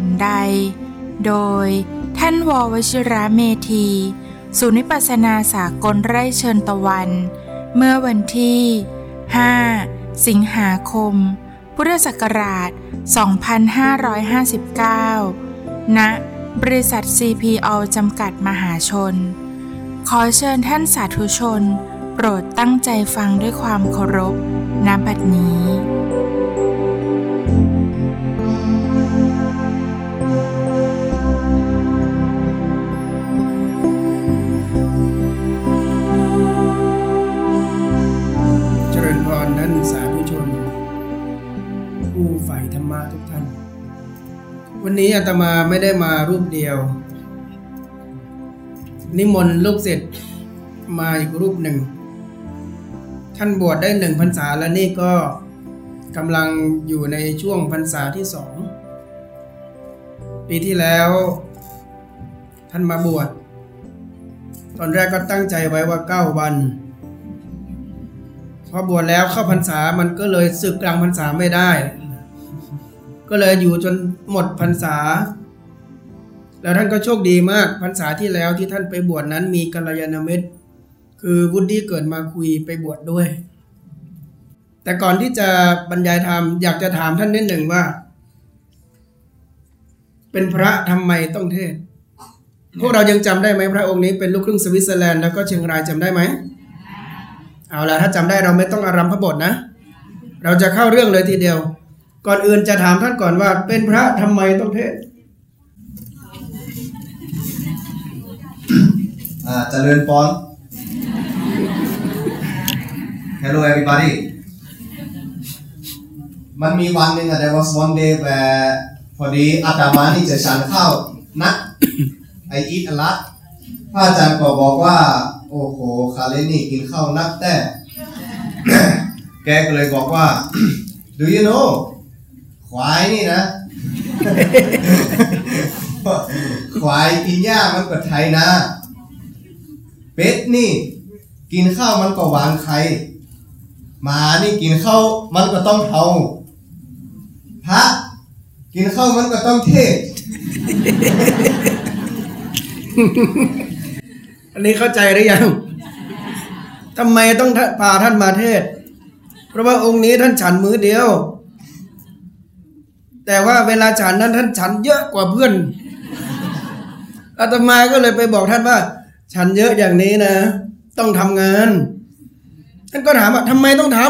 นต์อยู่หนใด โดยท่านววชิระเมธีศูนย์วิปัสนาสากลไร่เชิญตะวัน เมื่อวันที่ 5 สิงหาคม พุทธศักราช 2559 ณ บริษัท CPO จำกัดมหาชน ขอเชิญท่านสาธุชน โปรดตั้งใจฟังด้วยความเคารพณบัดนี้ สาธุชน ผู้ใฝ่ธรรมะทุกท่าน วันนี้อาตมาไม่ได้มารูปเดียว นิมนต์ลูกศิษย์มาอีกรูปหนึ่ง ท่านบวชได้หนึ่งพรรษาแล้วนี่ก็กำลังอยู่ในช่วงพรรษาที่สอง ปีที่แล้ว ท่านมาบวช ตอนแรกก็ตั้งใจไว้ว่าเก้าวัน พอบวชแล้วเข้าพรรษามันก็เลยศึกกลางพรรษาไม่ได้ ก็เลยอยู่จนหมดพรรษา แล้วท่านก็โชคดีมากพรรษาที่แล้วที่ท่านไปบวชนั้นมีกัลยาณมิตร คือวุฒิเกิดมาคุยไปบวชดด้วย แต่ก่อนที่จะบรรยายธรรมอยากจะถามท่านนิดหนึ่งว่า เป็นพระทำไมต้องเทศพวกเรายังจำได้ไหมพระองค์นี้เป็นลูกครึ่งสวิตเซอร์แลนด์แล้วก็เชียงรายจำได้ไหม เอาละถ้าจำได้เราไม่ต้องอารัมพบทนะ เราจะเข้าเรื่องเลยทีเดียว ก่อนอื่นจะถามท่านก่อนว่า เป็นพระทำไมต้องเทศอ่าเจริญพร Hello everybody มันมีวันหนึ่งอะ there was one day where พอดีอาตมานี่จะฉันข้าวนัก I eat a lot พระอาจารย์ก็บอกว่า โอ้โหคาเลนี่กินข้าวนักแต่ แกก็เลยบอกว่า do you know ควายนี่นะ ควายกินหญ้ามันก็ไทยนะ เป็ดนี่ กินข้าวมันก็หวานไข่หมานี่กินข้าวมันก็ต้องเทาพระกินข้าวมันก็ต้องเทศ อันนี้เข้าใจหรือยังทำไมต้องพาท่านมาเทศ เพราะว่าองค์นี้ท่านฉันมือเดียว แต่ว่าเวลาฉันนั้นท่านฉันเยอะกว่าเพื่อนอาตมาก็เลยไปบอกท่านว่า ฉันเยอะอย่างนี้นะ ต้องทำงาน ท่านก็ถามว่าทำไมต้องท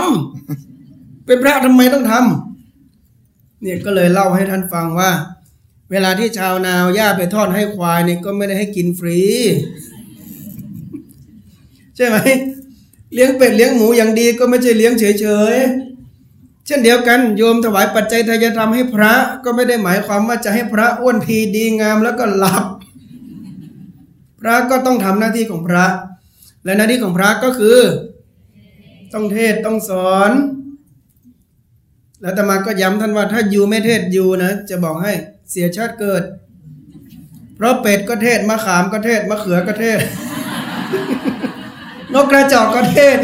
ำเป็นพระทำไมต้องทำเนี่ยก็เลยเล่าให้ท่านฟังว่า เวลาที่ชาวนาเอาหญ้าไปทอดให้ควายเนี่ยก็ไม่ได้ให้กินฟรี ใช่ไหมเลี้ยงเป็ดเลี้ยงหมูอย่างดีก็ไม่ใช่เลี้ยงเฉยๆ เช่นเดียวกันโยมถวายปัจจัยทายธรรมให้พระก็ไม่ได้หมายความว่าจะให้พระอ้วนพีดีงามแล้วก็หลับ พระก็ต้องทำหน้าที่ของพระ และหน้าที่ของพระก็คือ ต้องเทศต้องสอน แล้วตมาก็ย้ำท่านว่าถ้าอยู่ไม่เทศอยู่นะ จะบอกให้เสียชาติเกิด เพราะเป็ดก็เทศมะขามก็เทศมะเขือก็เทศ นกกระจอกก็เทศ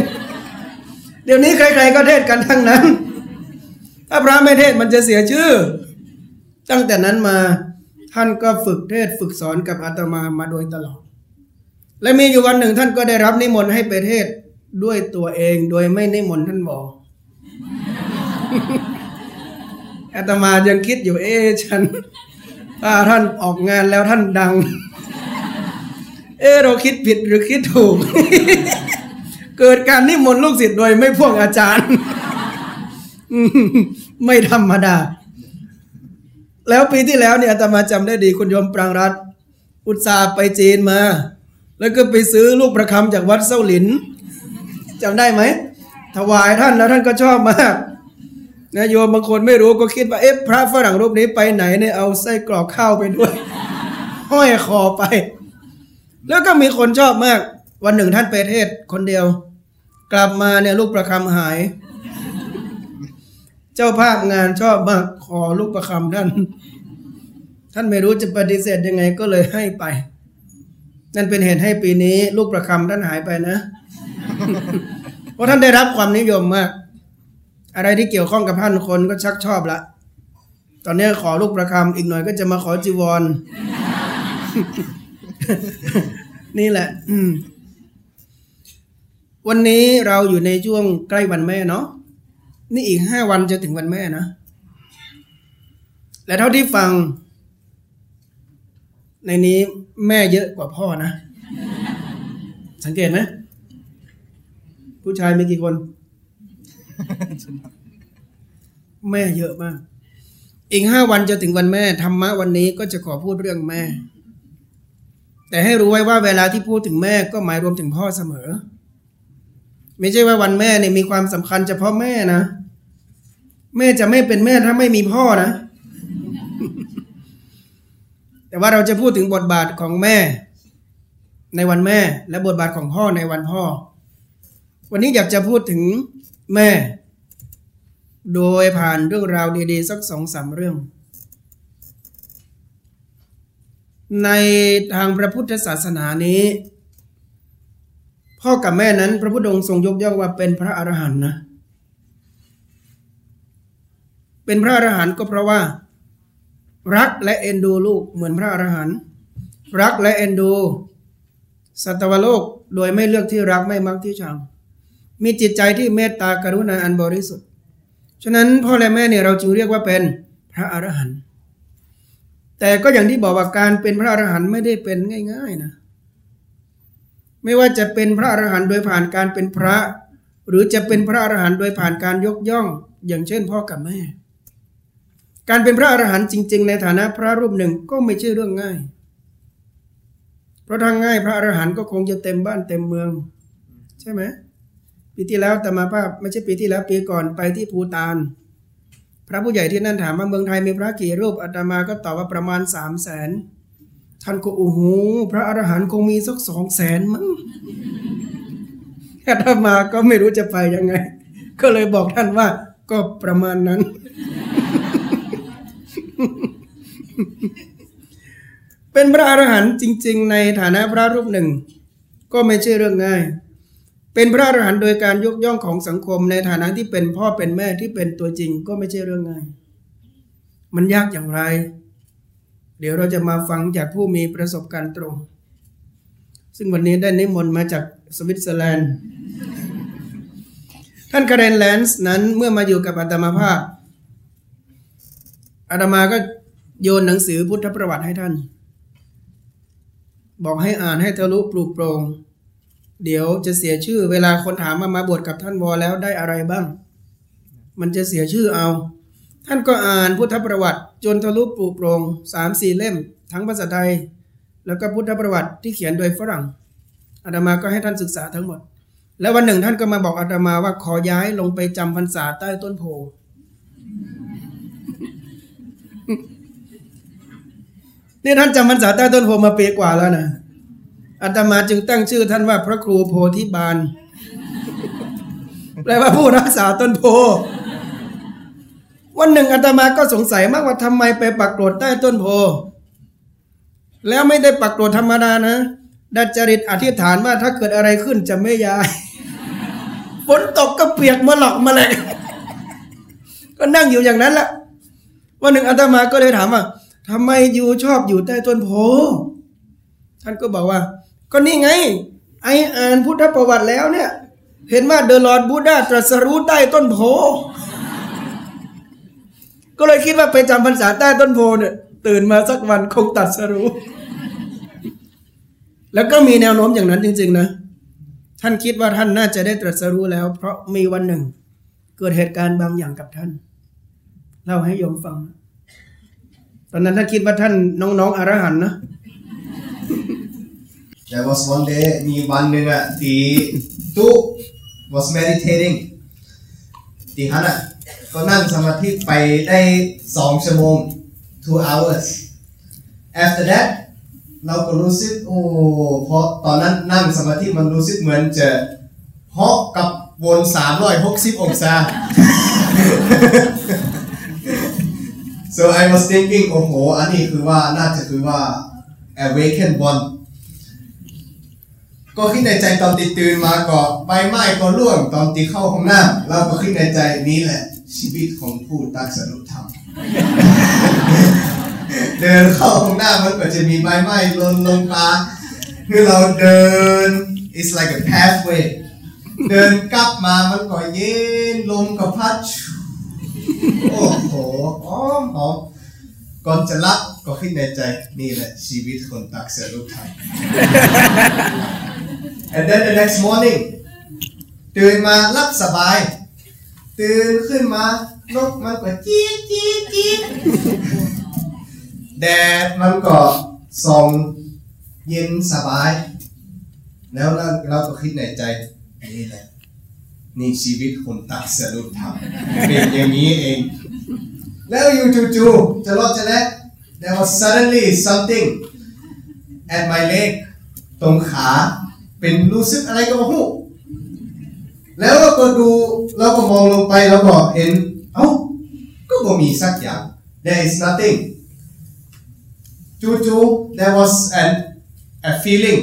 เดี๋ยวนี้ใคร ๆ ก็เทศกันทั้งนั้น ถ้าพระไม่เทศมันจะเสียชื่อ ตั้งแต่นั้นมาท่านก็ฝึกเทศฝึกสอนกับอาตมามาโดยตลอด และมีอยู่วันหนึ่งท่านก็ได้รับนิมนต์ให้ไปเทศด้วยตัวเองโดยไม่นิมนต์ท่านบอกอาตมายังคิดอยู่เอ๊ะฉันถ้าท่านออกงานแล้วท่านดัง เอ๊ะเราคิดผิดหรือคิดถูก เกิดการนิมนต์ลูกศิษย์โดยไม่พ่วงอาจารย์ ไม่ธรรมดา แล้วปีที่แล้วเนี่ยอาตมาจำได้ดีคุณโยมปรางรัตอุตสาห์ไปจีนมา แล้วก็ไปซื้อลูกประคำจากวัดเส้าหลินจำได้ไหม ถวายท่านแล้วท่านก็ชอบมากนะโยมบางคนไม่รู้ก็คิดว่าเอ๊ะพระฝรั่งรูปนี้ไปไหนเนี่ยเอาไส้กรอกข้าวไปด้วย ห้อยคอไป แล้วก็มีคนชอบมาก วันหนึ่งท่านไปเทศคนเดียว กลับมาเนี่ยลูกประคำหาย เจ้าภาพงานชอบมากขอลูกประคำท่าน ท่านไม่รู้จะปฏิเสธยังไงก็เลยให้ไป นั่นเป็นเหตุให้ปีนี้ ลูกประคำท่านหายไปนะ เพราะท่านได้รับความนิยมมาก อะไรที่เกี่ยวข้องกับท่านคนก็ชักชอบละตอนนี้ขอลูกประคำอีกหน่อยก็จะมาขอจีวร นี่แหละ อืม วันนี้เราอยู่ในช่วงใกล้วันแม่เนาะนี่อีกห้าวันจะถึงวันแม่นะ และเท่าที่ฟัง ในนี้แม่เยอะกว่าพ่อนะ สังเกตไหมผู้ชายมีกี่คน แม่เยอะมาก อีกห้าวันจะถึงวันแม่ธรรมะวันนี้ก็จะขอพูดเรื่องแม่ แต่ให้รู้ไว้ว่าเวลาที่พูดถึงแม่ก็หมายรวมถึงพ่อเสมอ ไม่ใช่ว่าวันแม่เนี่ยมีความสำคัญเฉพาะแม่นะแม่จะไม่เป็นแม่ถ้าไม่มีพ่อนะ แต่ว่าเราจะพูดถึงบทบาทของแม่ ในวันแม่ และบทบาทของพ่อในวันพ่อ วันนี้อยากจะพูดถึงแม่ โดยผ่านเรื่องราวดีๆสักสองสามเรื่อง ในทางพระพุทธศาสนานี้ พ่อกับแม่นั้นพระพุทธองค์ทรงยกย่องว่าเป็นพระอรหันต์นะ เป็นพระอรหันต์ก็เพราะว่า รักและเอ็นดูลูกเหมือนพระอรหันต์รักและเอ็นดูสัตวโลกโดยไม่เลือกที่รักไม่มักที่ชัง มีจิตใจที่เมตตากรุณาอันบริสุทธิ์ ฉะนั้นพ่อและแม่เนี่ยเราจึงเรียกว่าเป็นพระอรหันต์ แต่ก็อย่างที่บอกว่าการเป็นพระอรหันต์ไม่ได้เป็นง่าย ๆนะ ไม่ว่าจะเป็นพระอรหันต์โดยผ่านการเป็นพระ หรือจะเป็นพระอรหันต์โดยผ่านการยกย่อง อย่างเช่นพ่อกับแม่ การเป็นพระอรหันต์จริง ๆ ในฐานะพระรูปหนึ่งก็ไม่ใช่เรื่องง่าย เพราะทางง่ายพระอรหันต์ก็คงจะเต็มบ้านเต็มเมือง ใช่ไหมปีที่แล้วแต่มาภาพไม่ใช่ปีที่แล้วปีก่อนไปที่ภูตาน พระผู้ใหญ่ที่นั่นถามว่าเมืองไทยมีพระกี่รูปอาตมาก็ตอบว่าประมาณสามแสนท่านก็โอ้โหพระอรหันต์คงมีสักสองแสนมั้งอาตมาก็ไม่รู้จะไปยังไง ก็เลยบอกท่านว่า ก็ประมาณนั้น เป็นพระอรหันต์จริง ๆ ในฐานะพระรูปหนึ่ง ก็ไม่ใช่เรื่องง่าย เป็นพระอรหันต์โดยการยกย่องของสังคมในฐานะที่เป็นพ่อเป็นแม่ที่เป็นตัวจริงก็ไม่ใช่เรื่องง่าย มันยากอย่างไร เดี๋ยวเราจะมาฟังจากผู้มีประสบการณ์ตรง ซึ่งวันนี้ได้นิมนต์มาจากสวิตเซอร์แลนด์ ท่านคาเรนแลนส์นั้นเมื่อมาอยู่กับอาตมาภาพอาตมาก็โยนหนังสือพุทธประวัติให้ท่าน บอกให้อ่านให้ทะลุปลุกโปรง เดี๋ยวจะเสียชื่อ เวลาคนถามมามาบวชกับท่านวอแล้วได้อะไรบ้าง มันจะเสียชื่อเอา ท่านก็อ่านพุทธประวัติ จนทะลุปลุกโปรงสามสี่เล่ม ทั้งภาษาไทย แล้วก็พุทธประวัติที่เขียนโดยฝรั่งอาตมาก็ให้ท่านศึกษาทั้งหมด แล้ววันหนึ่งท่านก็มาบอกอาตมาว่าขอย้ายลงไปจำพรรษาใต้ต้นโพนี่ท่านจำพรรษาใต้ต้นโพมาปีกว่าแล้วนะ อาตมาจึงตั้งชื่อท่านว่าพระครูโพธิบาลแปลว่าผู้รักษาต้นโพ วันหนึ่งอาตมาก็สงสัยมากว่าทำไมไปปักโกรธใต้ต้นโพ แล้วไม่ได้ปักโกรธธรรมดานะ ดัจจริตอธิษฐานว่าถ้าเกิดอะไรขึ้นจะไม่ย้ายฝนตกก็เปียกมาหลอกมาแหละก็นั่งอยู่อย่างนั้นแหละวันหนึ่งอาตมาก็เลยถามว่าทำไมอยู่ชอบอยู่ใต้ต้นโพ ท่านก็บอกว่า ก็นี่ไง ไออ่านพุทธประวัติแล้วเนี่ย เห็นว่าเดลอดบูดาตรัสรู้ใต้ต้นโพ ก็เลยคิดว่าไปจำพรรษาใต้ต้นโพเนี่ยตื่นมาสักวันคงตัดสรู้ แล้วก็มีแนวโน้มอย่างนั้นจริง ๆ นะ ท่านคิดว่าท่านน่าจะได้ตรัสรู้แล้ว เพราะมีวันหนึ่ง เกิดเหตุการณ์บางอย่างกับท่านเล่าให้โยมฟัง ตอนนั้นท่านคิดว่าท่านน้องๆอรหันนะ There was one day มีวันหนึ่งอะที่ตุ was meditating ที่ฮันอะก็นั่งสมาธิไปได้สองชั่วโมง two hours after that เราก็รู้สึกโอ้เพราะตอนนั้นนั่งสมาธิมันรู้สึกเหมือนจะเหาะกับวน360องศา so I was thinking โอ้โห อันนี้คือว่าน่าจะคือว่า awaken one ก็คิดในใจตอนตีตื่นมาก็ใบไม้ก็ร่วงตอนตีเข้าห้องน้ำเราก็คิดในใจนี้แหละ ชีวิตของผู้ตักสรุปธรรมเดินเข้าห้องน้ำมันก็จะมีใบไม้หล่นลงมาคือเราเดิน it's like a pathway เดินกลับมามันก็เย็นลมก็พัดโอ้โหหอมหอมก่อนจะรับก็คิดในใจนี่แหละชีวิตคนตักสรุปธรรม and then the next morning ตื่นมารับสบาย ตื่นขึ้นมานกมันก็จี๊ดจี๊ดจี๊ดแดดมันก็ส่องเย็นสบาย แล้วเราเราก็คิดในใจนี่แหละนี่ชีวิตคนตักสรุปธรรมเป็นอย่างนี้เอง แล้วอยู่จู่ๆจะรอดจะแล้ there was suddenly something at my leg ตรงขา เป็นรู้สึกอะไรก็ไม่รู้แล้วเราก็ดูเราก็มองลงไปแล้วก็เห็น เอ้า ก็ไม่มีสักอย่าง there is nothing จู่ๆ there was and a feeling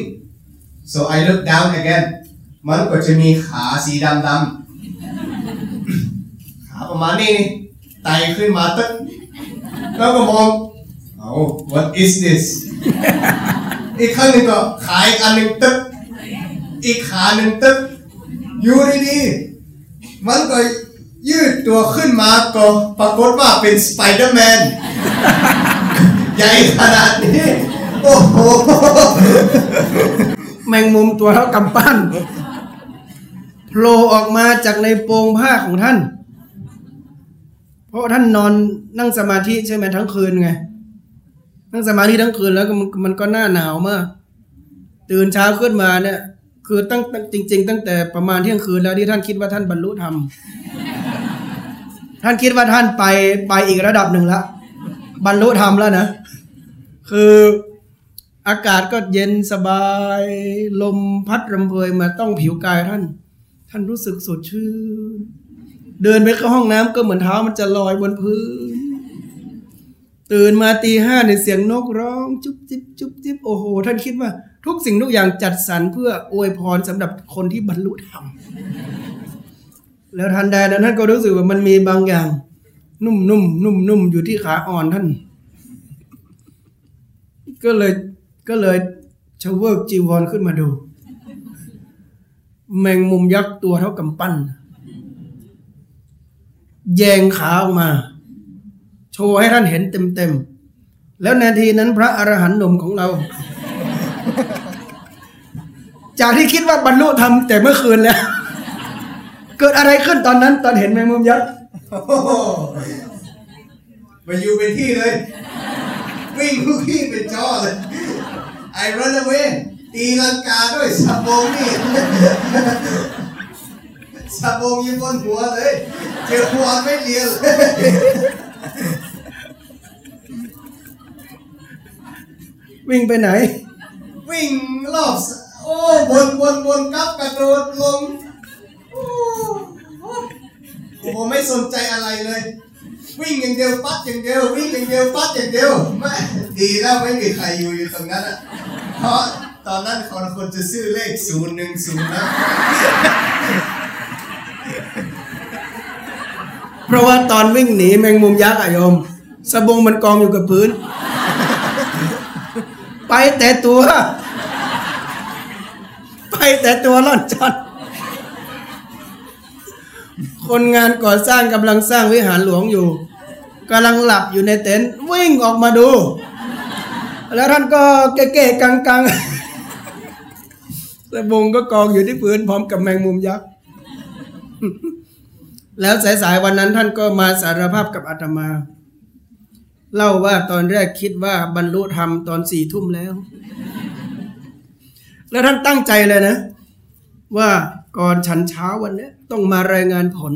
so I look down again มันก็จะมีขาสีดำๆ ขาประมาณนี้นี่ไต่ขึ้นมาตึ๊กแล้วก็มอง เอ้า what is this อีกข้างหนึ่งก็ขาอันหนึ่งตึ๊ก อีกขาหนึ่งตึ๊กอยู่ดีๆมันก็ยืดตัวขึ้นมาก็ปรากฏว่าเป็นสไปเดอร์แมนใหญ่ขนาดนี้ โอ้โห แมงมุมตัวเท่ากำปั้นโผล่ออกมาจากในโปรงผ้าของท่าน เพราะท่านนอนนั่งสมาธิใช่ไหมทั้งคืนไง นั่งสมาธิทั้งคืนแล้วมันมันก็หน้าหนาวมาก ตื่นเช้าขึ้นมาเนี่ย คือตั้งตั้งจริง ๆ ตั้งแต่ประมาณเที่ยงคืนแล้วที่ท่านคิดว่าท่านบรรลุธรรมท่านคิดว่าท่านไปไปอีกระดับหนึ่งแล้วบรรลุธรรมแล้วนะ คืออากาศก็เย็นสบาย ลมพัดรำเพยมาต้องผิวกายท่าน ท่านรู้สึกสดชื่น เดินไปเข้าห้องน้ำก็เหมือนเท้ามันจะลอยบนพื้น ตื่นมาตีห้าในเสียงนกร้อง จุ๊บจิ๊บจุ๊บจิ๊บโอ้โห ท่านคิดว่า ทุกสิ่งทุกอย่างจัดสรรเพื่ออวยพรสำหรับคนที่บรรลุธรรม แล้วทันใดนั้นท่านก็รู้สึกว่ามันมีบางอย่าง นุ่มนุ่มนุ่มนุ่มอยู่ที่ขาอ่อนท่าน ก็เลยก็เลยชะเวิร์กจีวรขึ้นมาดู แมงมุมยักษ์ตัวเท่ากำปั้น แยงขาออกมา โชว์ให้ท่านเห็นเต็มๆ แล้วนาทีนั้นพระอรหันต์หนุ่มของเรา จากที่คิดว่าบรรลุธรรมแต่เมื่อคืนแล้ว เกิดอะไรขึ้นตอนนั้น ตอนเห็นแมงมุมยักษ์โอ้โหมาอยู่เป็นที่เลยวิ่งทุกที่เป็นจอเลย I run away ตีลังกาด้วยสะโพงนี่สะโพงอยู่บนหัวเลยเจอหัวไม่เรียนเลยวิ่งไปไหน วิ่งรอบโอ้วนวนวนกลับกระโดดลงโอ้โหผมไม่สนใจอะไรเลย วิ่งอย่างเดียวปัดอย่างเดียว วิ่งอย่างเดียวปัดอย่างเดียวไม่ดีแล้วไม่มีใครอยู่อยู่ตรงนั้นอะเพราะตอนนั้นคนคนจะซื้อเลขศูนย์หนึ่งศูนย์นะเพราะว่าตอนวิ่งหนีแมงมุมยักษ์อะโยมสบงมันกองอยู่กับพื้น ไปแต่ตัว ไปแต่ตัวล่อนจอนคนงานก่อสร้างกำลังสร้างวิหารหลวงอยู่กำลังหลับอยู่ในเต็นท์วิ่งออกมาดู แล้วท่านก็เก๋ๆกังๆสบงก็กองอยู่ที่พื้นพร้อมกับแมงมุมยักษ์ แล้วสายๆวันนั้นท่านก็มาสารภาพกับอาตมา เล่าว่าตอนแรกคิดว่าบรรลุธรรมตอนสี่ทุ่มแล้ว แล้วท่านตั้งใจเลยนะ ว่าก่อนฉันเช้าวันนี้ต้องมารายงานผล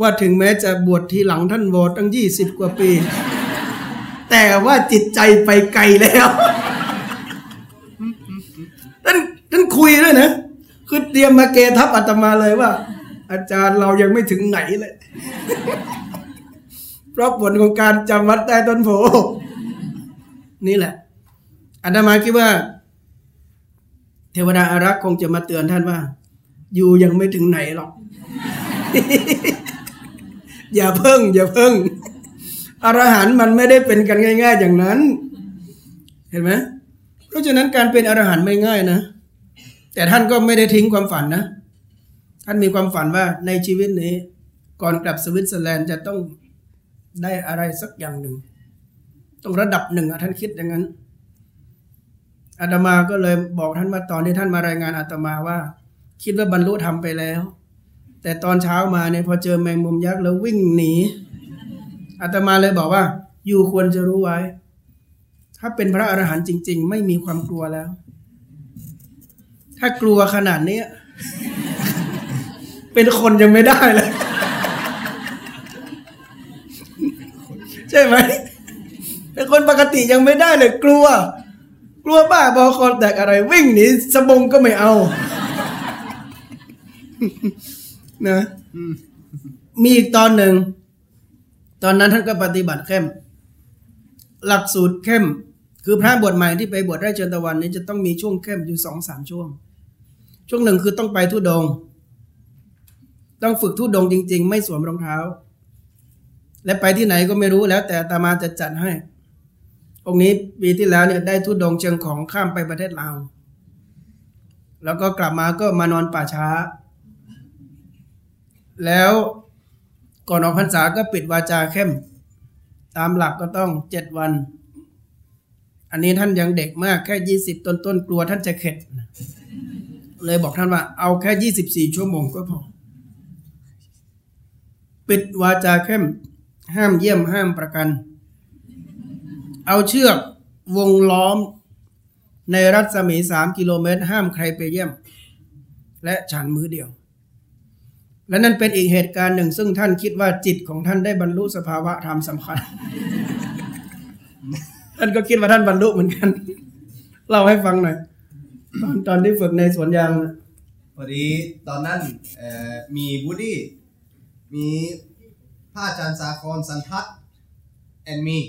ว่าถึงแม้จะบวชทีหลังท่านโวตั้งยี่สิบกว่าปี แต่ว่าจิตใจไปไกลแล้วท่านท่านคุยด้วยนะคือเตรียมมาเกทับอาตมาเลยว่า อาจารย์เรายังไม่ถึงไหนเลย เพราะผลของการจำวัดใต้ต้นโพนี่แหละอาตมาคิดว่า เทวดาอารักษ์คงจะมาเตือนท่านว่า อยู่ยังไม่ถึงไหนหรอก อย่าเพิ่ง อย่าเพิ่งอรหันต์มันไม่ได้เป็นกันง่าย ๆ อย่างนั้น เห็นไหมเพราะฉะนั้นการเป็นอรหันต์ไม่ง่ายนะ แต่ท่านก็ไม่ได้ทิ้งความฝันนะ ท่านมีความฝันว่าในชีวิตนี้ ก่อนกลับสวิตเซอร์แลนด์จะต้อง ได้อะไรสักอย่างหนึ่งต้องระดับหนึ่งท่านคิดอย่างนั้นอาตมาก็เลยบอกท่านว่าตอนที่ท่านมารายงานอาตมาว่า คิดว่าบรรลุธรรมไปแล้ว แต่ตอนเช้ามาเนี่ยพอเจอแมงมุมยักษ์แล้ววิ่งหนีอาตมาเลยบอกว่า อยู่ควรจะรู้ไว้ ถ้าเป็นพระอรหันต์จริง ๆ ไม่มีความกลัวแล้ว ถ้ากลัวขนาดนี้เป็นคนยังไม่ได้เลย ใช่ไหมเป็นคนปกติยังไม่ได้เลยกลัว กลัวบ้าบอคอแตกอะไร วิ่งหนีสบงก็ไม่เอา นะมีอีกตอนหนึ่ง ตอนนั้นท่านก็ปฏิบัติเข้ม หลักสูตรเข้ม คือพระบวชใหม่ที่ไปบวชไร่เชิญตะวันนี้จะต้องมีช่วงเข้มอยู่สองสามช่วง ช่วงหนึ่งคือต้องไปทุดง ต้องฝึกทุดงจริง ๆ ไม่สวมรองเท้า และไปที่ไหนก็ไม่รู้แล้ว แต่อาตมาจะจัดให้ องค์นี้ปีที่แล้วเนี่ยได้ทุดงเชิงของข้ามไปประเทศลาวแล้วก็กลับมาก็มานอนป่าช้า แล้วก่อนออกพรรษาก็ปิดวาจาเข้ม ตามหลักก็ต้องเจ็ดวัน อันนี้ท่านยังเด็กมากแค่ยี่สิบต้นต้นกลัวท่านจะเข็ด เลยบอกท่านว่า เอาแค่ยี่สิบสี่ชั่วโมงก็พอ ปิดวาจาเข้ม ห้ามเยี่ยมห้ามประกัน เอาเชือกวงล้อม ในรัศมีสามกิโลเมตร ห้ามใครไปเยี่ยม และฉันมือเดียว และนั่นเป็นอีกเหตุการณ์หนึ่ง ซึ่งท่านคิดว่าจิตของท่านได้บรรลุสภาวะธรรมสำคัญ ท่านก็คิดว่าท่านบรรลุเหมือนกัน เล่าให้ฟังหน่อยตอนตอนที่ฝึกในสวนยางพอดีตอนนั้นมีบูดี้มี พระอาจารย์สาครสันทัศน์แอนมี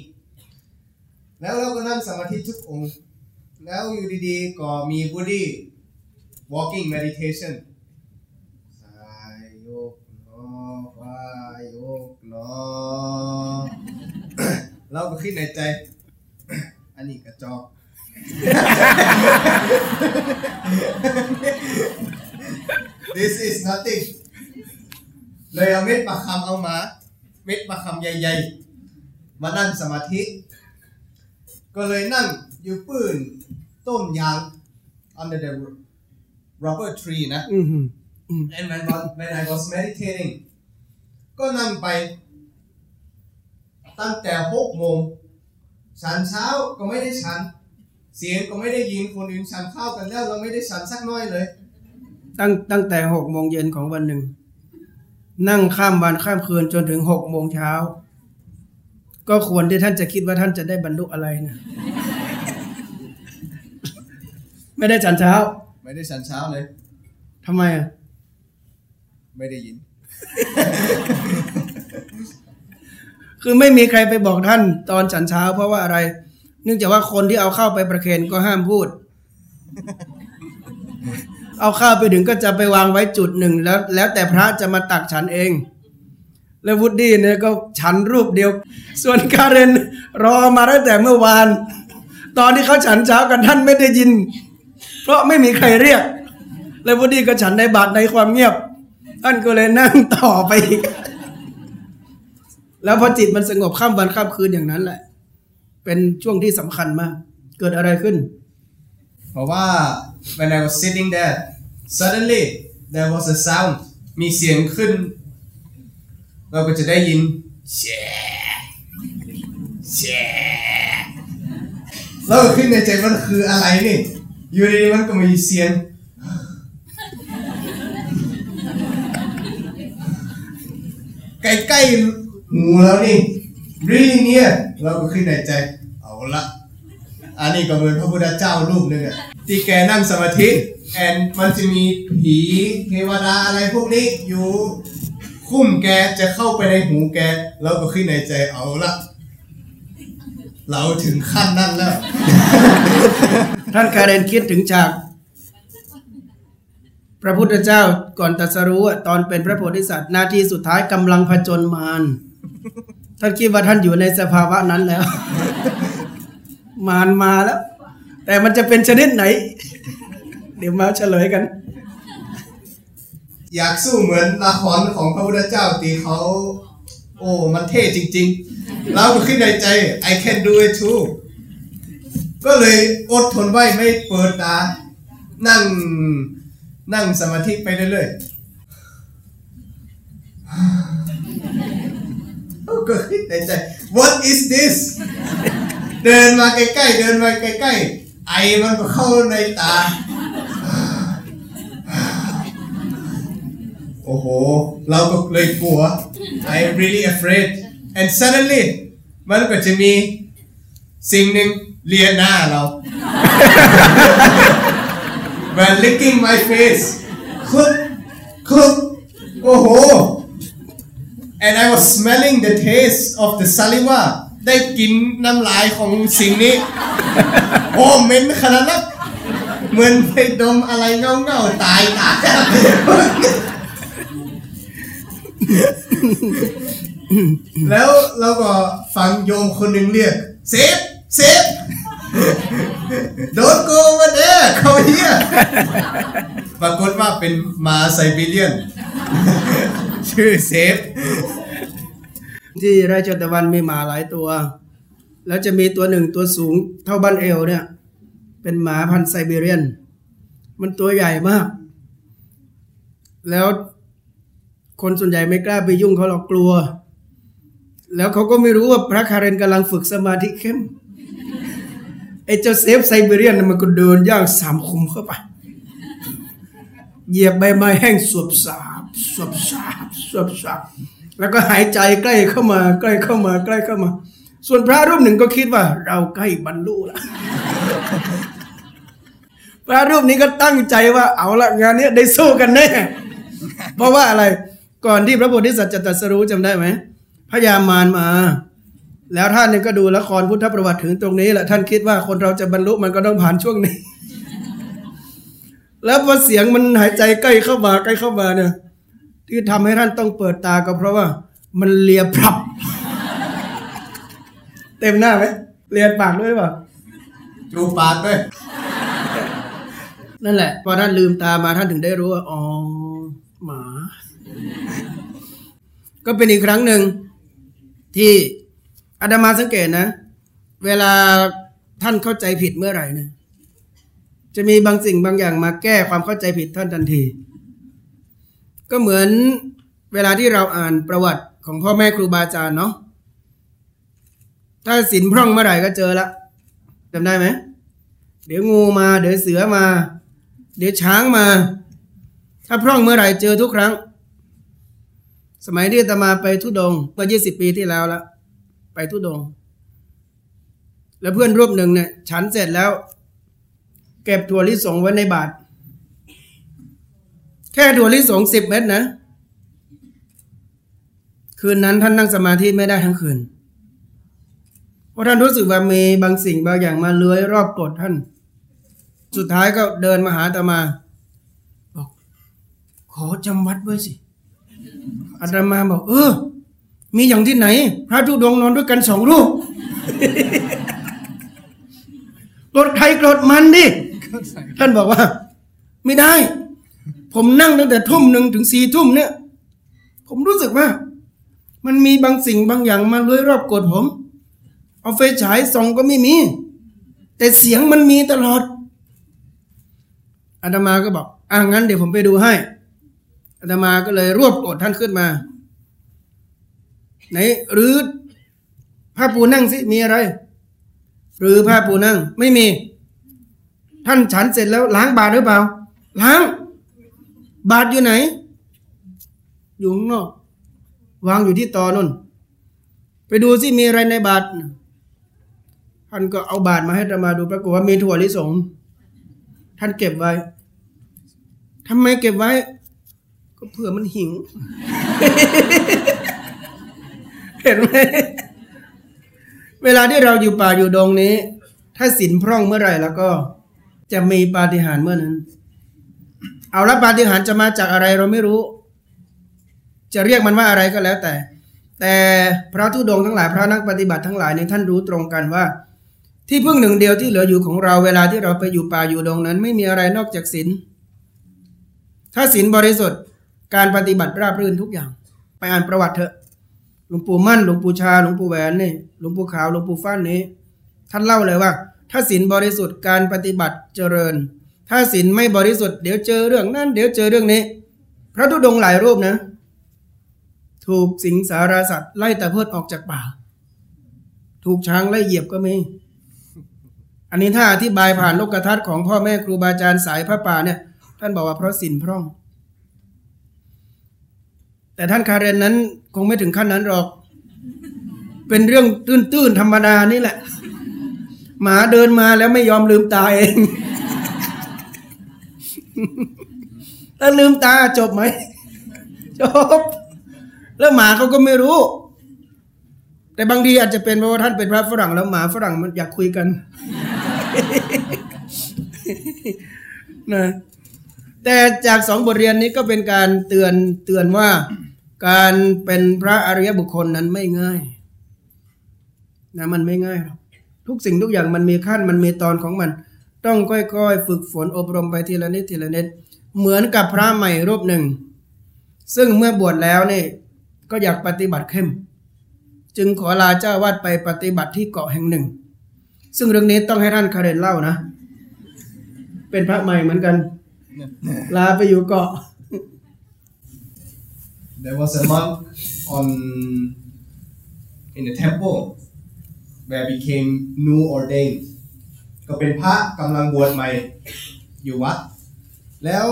แล้วเราก็นั่งสมาธิทุกองค์ แล้วอยู่ดีๆ ก็มีบูดี้ walking meditation ซ้ายโยกหนอวาโยกหนอเราก็คิดในใจ อันนี้กระจอก This is nothing เลยเอาเม็ดประคำเอามา เม็ดประคำใหญ่ๆ มานั่งสมาธิ ก็เลยนั่งอยู่ปืนต้นยาง under the rubber tree นะอือหือ and when, when I was meditating ก็นั่งไป ตั้งแต่หกโมงฉันเช้าก็ไม่ได้ฉัน เสียงก็ไม่ได้ยินคนอื่นฉันข้าวกันแล้วเราไม่ได้ฉันสักน้อยเลย ตั้งตั้งแต่หกโมงเย็นของวันหนึ่ง นั่งข้ามวันข้ามคืนจนถึงหกโมงเช้า ก็ควรที่ท่านจะคิดว่าท่านจะได้บรรลุอะไรนะ ไม่ได้ฉันเช้า ไม่ได้ฉันเช้าเลยทำไมอะ ไม่ได้ยิน คือไม่มีใครไปบอกท่าน ตอนฉันเช้า เพราะว่าอะไร เนื่องจากว่าคนที่เอาข้าวไปประเคนก็ห้ามพูด เอาข้าวไปถึงก็จะไปวางไว้จุดหนึ่งแล้วแล้วแต่พระจะมาตักฉันเอง แล้ววุฒิเนี่ยก็ฉันรูปเดียว ส่วนคาเรนรอมาตั้งแต่เมื่อวาน ตอนที่เขาฉันเช้ากันท่านไม่ได้ยิน เพราะไม่มีใครเรียก แล้ววุฒิก็ฉันในบาทในความเงียบ ท่านก็เลยนั่งต่อไปอีกแล้วพอจิตมันสงบข้ามวันข้ามคืนอย่างนั้นแหละ เป็นช่วงที่สำคัญมาก เกิดอะไรขึ้น เพราะว่า when I was sitting there suddenly there was a sound มีเสียงขึ้น เราก็จะได้ยินแชแชเสียเราก็ขึ้นในใจมันคืออะไรนี่ อยู่ดีๆมันก็มีเสียงใกล้ๆหูแล้วนี่ really near เราก็ขึ้นในใจ เอาละ อันนี้ก็เหมือนพระพุทธเจ้ารูปหนึ่งอะที่แกนั่งสมาธิแอนมันจะมีผีเทวดาอะไรพวกนี้อยู่คุ้มแกจะเข้าไปในหูแก แล้วก็ขึ้นในใจเอาละเราถึงขั้นนั้นแล้ว ท่านคารเรนคิดถึงฉากพระพุทธเจ้าก่อนตรัสรู้ตอนเป็นพระโพธิสัตว์นาทีสุดท้ายกำลังผจญมารท่านคิดว่าท่านอยู่ในสภาวะนั้นแล้ว มารมาแล้ว แต่มันจะเป็นชนิดไหน เดี๋ยวมาเฉลยกัน อยากสู้เหมือนละครของพระพุทธเจ้าตีเขา โอ้มันเท่จริงๆเราก็ขึ้นในใจ I can do it too ก็เลยอดทนไว้ไม่เปิดตา นั่งนั่งสมาธิไปเรื่อยๆก็คิดในใจ What is this เดินมาใกล้ๆเดินมาใกล้ๆไอมันก็เข้าในตา โอ้โห เราก็เลยกลัว I'm really afraid and suddenly มันก็จะมีสิ่งหนึ่งเลียหน้าเรามัน licking my face คลุกคลุกโอ้โห and I was smelling the taste of the saliva ได้กินน้ำลายของสิ่งนี้ โอ้เหม็นขนาดนั้นเหมือนไปดมอะไรเน่าเน่าๆตายตายแล้วเราก็ฟังโยมคนหนึ่งเรียกเซฟเซฟ Don't go over there เขาเฮียปรากฏว่าเป็นมาไซบีเรียน ชื่อเซฟ ที่ไร่ชตะวันมีหมาหลายตัว แล้วจะมีตัวหนึ่งตัวสูงเท่าบ้านเอวเนี่ย เป็นหมาพันธุ์ไซบีเรียน มันตัวใหญ่มาก แล้วคนส่วนใหญ่ไม่กล้าไปยุ่งเขาหรอกกลัว แล้วเขาก็ไม่รู้ว่าพระคาเรนกำลังฝึกสมาธิเข้มไอ้เจ้าเซฟไซบีเรียนมันก็เดินย่างสามคุมเข้าไป เหยียบใบไม้แห้งสวบสาบสวบสาบสวบสาบ แล้วก็หายใจใกล้เข้ามา ใกล้เข้ามา ใกล้เข้ามา ส่วนพระรูปหนึ่งก็คิดว่า เราใกล้บรรลุแล้วพระรูปนี้ก็ตั้งใจว่าเอาละงานนี้ได้สู้กันแน่เพราะว่าอะไรก่อนที่พระโพธิสัตว์จะตรัสรู้จำได้ไหมพญามารมา แล้วท่านเนี่ยก็ดูละครพุทธประวัติถึงตรงนี้แหละท่านคิดว่าคนเราจะบรรลุมันก็ต้องผ่านช่วงนี้ แล้วพอเสียงมันหายใจใกล้เข้ามาใกล้เข้ามาเนี่ย ที่ทำให้ท่านต้องเปิดตาก็เพราะว่า มันเลียพรับ เต็มหน้าไหมเลียปากด้วยหรือเปล่าจูบปากด้วยนั่นแหละ พอท่านลืมตามาท่านถึงได้รู้ว่าอ๋อหมา ก็เป็นอีกครั้งหนึ่งที่อาดามาสังเกตนะ เวลาท่านเข้าใจผิดเมื่อไหร่เนะจะมีบางสิ่งบางอย่างมาแก้ความเข้าใจผิดท่านทันที ก็เหมือนเวลาที่เราอ่านประวัติของพ่อแม่ครูบาอาจารย์เนาะถ้าสินพร่องเมื่อไหร่ก็เจอละจำได้ไหมเดี๋ยวงูมา เดี๋ยวเสือมา เดี๋ยวช้างมา ถ้าพร่องเมื่อไหร่เจอทุกครั้ง สมัยที่ตมาไปทุดงเมื่อยี่สิบปีที่แล้วละไปทุดง แล้วเพื่อนรูปหนึ่งเนี่ย ฉันเสร็จแล้ว เก็บถั่วลิสงไว้ในบาตร แค่ถั่วลิสงสิบเม็ดนะ คืนนั้นท่านนั่งสมาธิไม่ได้ทั้งคืน เพราะท่านรู้สึกว่ามีบางสิ่งบางอย่างมาเลื้อยรอบกดท่าน สุดท้ายก็เดินมาหาตมาบอกขอจำวัดไว้สิอาตมาบอก เออ มีอย่างที่ไหน พระทุดงนอนด้วยกันสองรูปกดใครกดมันดิ ท่านบอกว่า ไม่ได้ ผมนั่งตั้งแต่ทุ่มหนึ่งถึงสี่ทุ่มเนี่ย ผมรู้สึกว่า มันมีบางสิ่งบางอย่างมาเลื้อยรอบกดผม เอาไฟฉายส่องก็ไม่มี แต่เสียงมันมีตลอดอาตมาก็บอกอ่างั้นเดี๋ยวผมไปดูให้อาตมาก็เลยรวบกดท่านขึ้นมา ไหนหรือผ้าปูนั่งสิมีอะไร หรือผ้าปูนั่งไม่มี ท่านฉันเสร็จแล้วล้างบาตรหรือเปล่า ล้าง บาตรอยู่ไหน อยู่ข้างนอก วางอยู่ที่ตอนุ่น ไปดูสิมีอะไรในบาตรท่านก็เอาบาตรมาให้อาตมาดูปรากฏว่ามีถั่วลิสง ท่านเก็บไว้ทำไมเก็บไว้ ก็เผื่อมันหิว เห็นไหมเวลาที่เราอยู่ป่าอยู่ดงนี้ ถ้าศีลพร่องเมื่อไหร่แล้วก็ จะมีปาฏิหาริย์เมื่อนั้น เอาละปาฏิหาริย์จะมาจากอะไรเราไม่รู้ จะเรียกมันว่าอะไรก็แล้วแต่ แต่พระธุดงทั้งหลายพระนักปฏิบัติทั้งหลายในท่านรู้ตรงกันว่า ที่พึ่งหนึ่งเดียวที่เหลืออยู่ของเราเวลาที่เราไปอยู่ป่าอยู่ดงนั้น ไม่มีอะไรนอกจากศีลถ้าศีลบริสุทธิ์การปฏิบัติราบรื่นทุกอย่าง ไปอ่านประวัติเถอะหลวงปู่มั่นหลวงปู่ชาหลวงปู่แหวนนี่หลวงปู่ขาวหลวงปู่ฟ้านนี้ ท่านเล่าเลยว่า ถ้าศีลบริสุทธิ์การปฏิบัติเจริญ ถ้าศีลไม่บริสุทธิ์เดี๋ยวเจอเรื่องนั้นเดี๋ยวเจอเรื่องนี้ พระธุดงหลายรูปนะ ถูกสิงสารสัตว์ไล่ตะเพิดออกจากป่า ถูกช้างไล่เหยียบก็มี อันนี้ถ้าอธิบายผ่านโลกทัศน์ของพ่อแม่ครูบาอาจารย์สายพระป่าเนี่ย ท่านบอกว่าเพราะศีลพร่อง แต่ท่านคาเรนนั้นคงไม่ถึงขั้นนั้นหรอก เป็นเรื่องตื้นๆธรรมดานี่แหละ หมาเดินมาแล้วไม่ยอมลืมตาเอง ถ้าลืมตาจบไหมจบ แล้วหมาเขาก็ไม่รู้ แต่บางทีอาจจะเป็นเพราะว่าท่านเป็นพระฝรั่งแล้วหมาฝรั่งมันอยากคุยกันนะแต่จากสองบทเรียนนี้ก็เป็นการเตือนเตือนว่าการเป็นพระอริยบุคคลนั้นไม่ง่ายนะมันไม่ง่ายหรอกทุกสิ่งทุกอย่างมันมีขั้นมันมีตอนของมัน ต้องค่อยๆ ฝึกฝนอบรมไปทีละนิดทีละนิด เหมือนกับพระใหม่รูปหนึ่ง ซึ่งเมื่อบวชแล้วนี่ก็อยากปฏิบัติเข้ม จึงขอลาเจ้าวาดไปปฏิบัติที่เกาะแห่งหนึ่ง ซึ่งเรื่องนี้ต้องให้ท่านคาเรนเล่านะ เป็นพระใหม่เหมือนกัน ลาไปอยู่เกาะ There was a monk on in the temple where became new ordained ก็เป็นพระกำลังบวชใหม่อยู่วัด แล้ว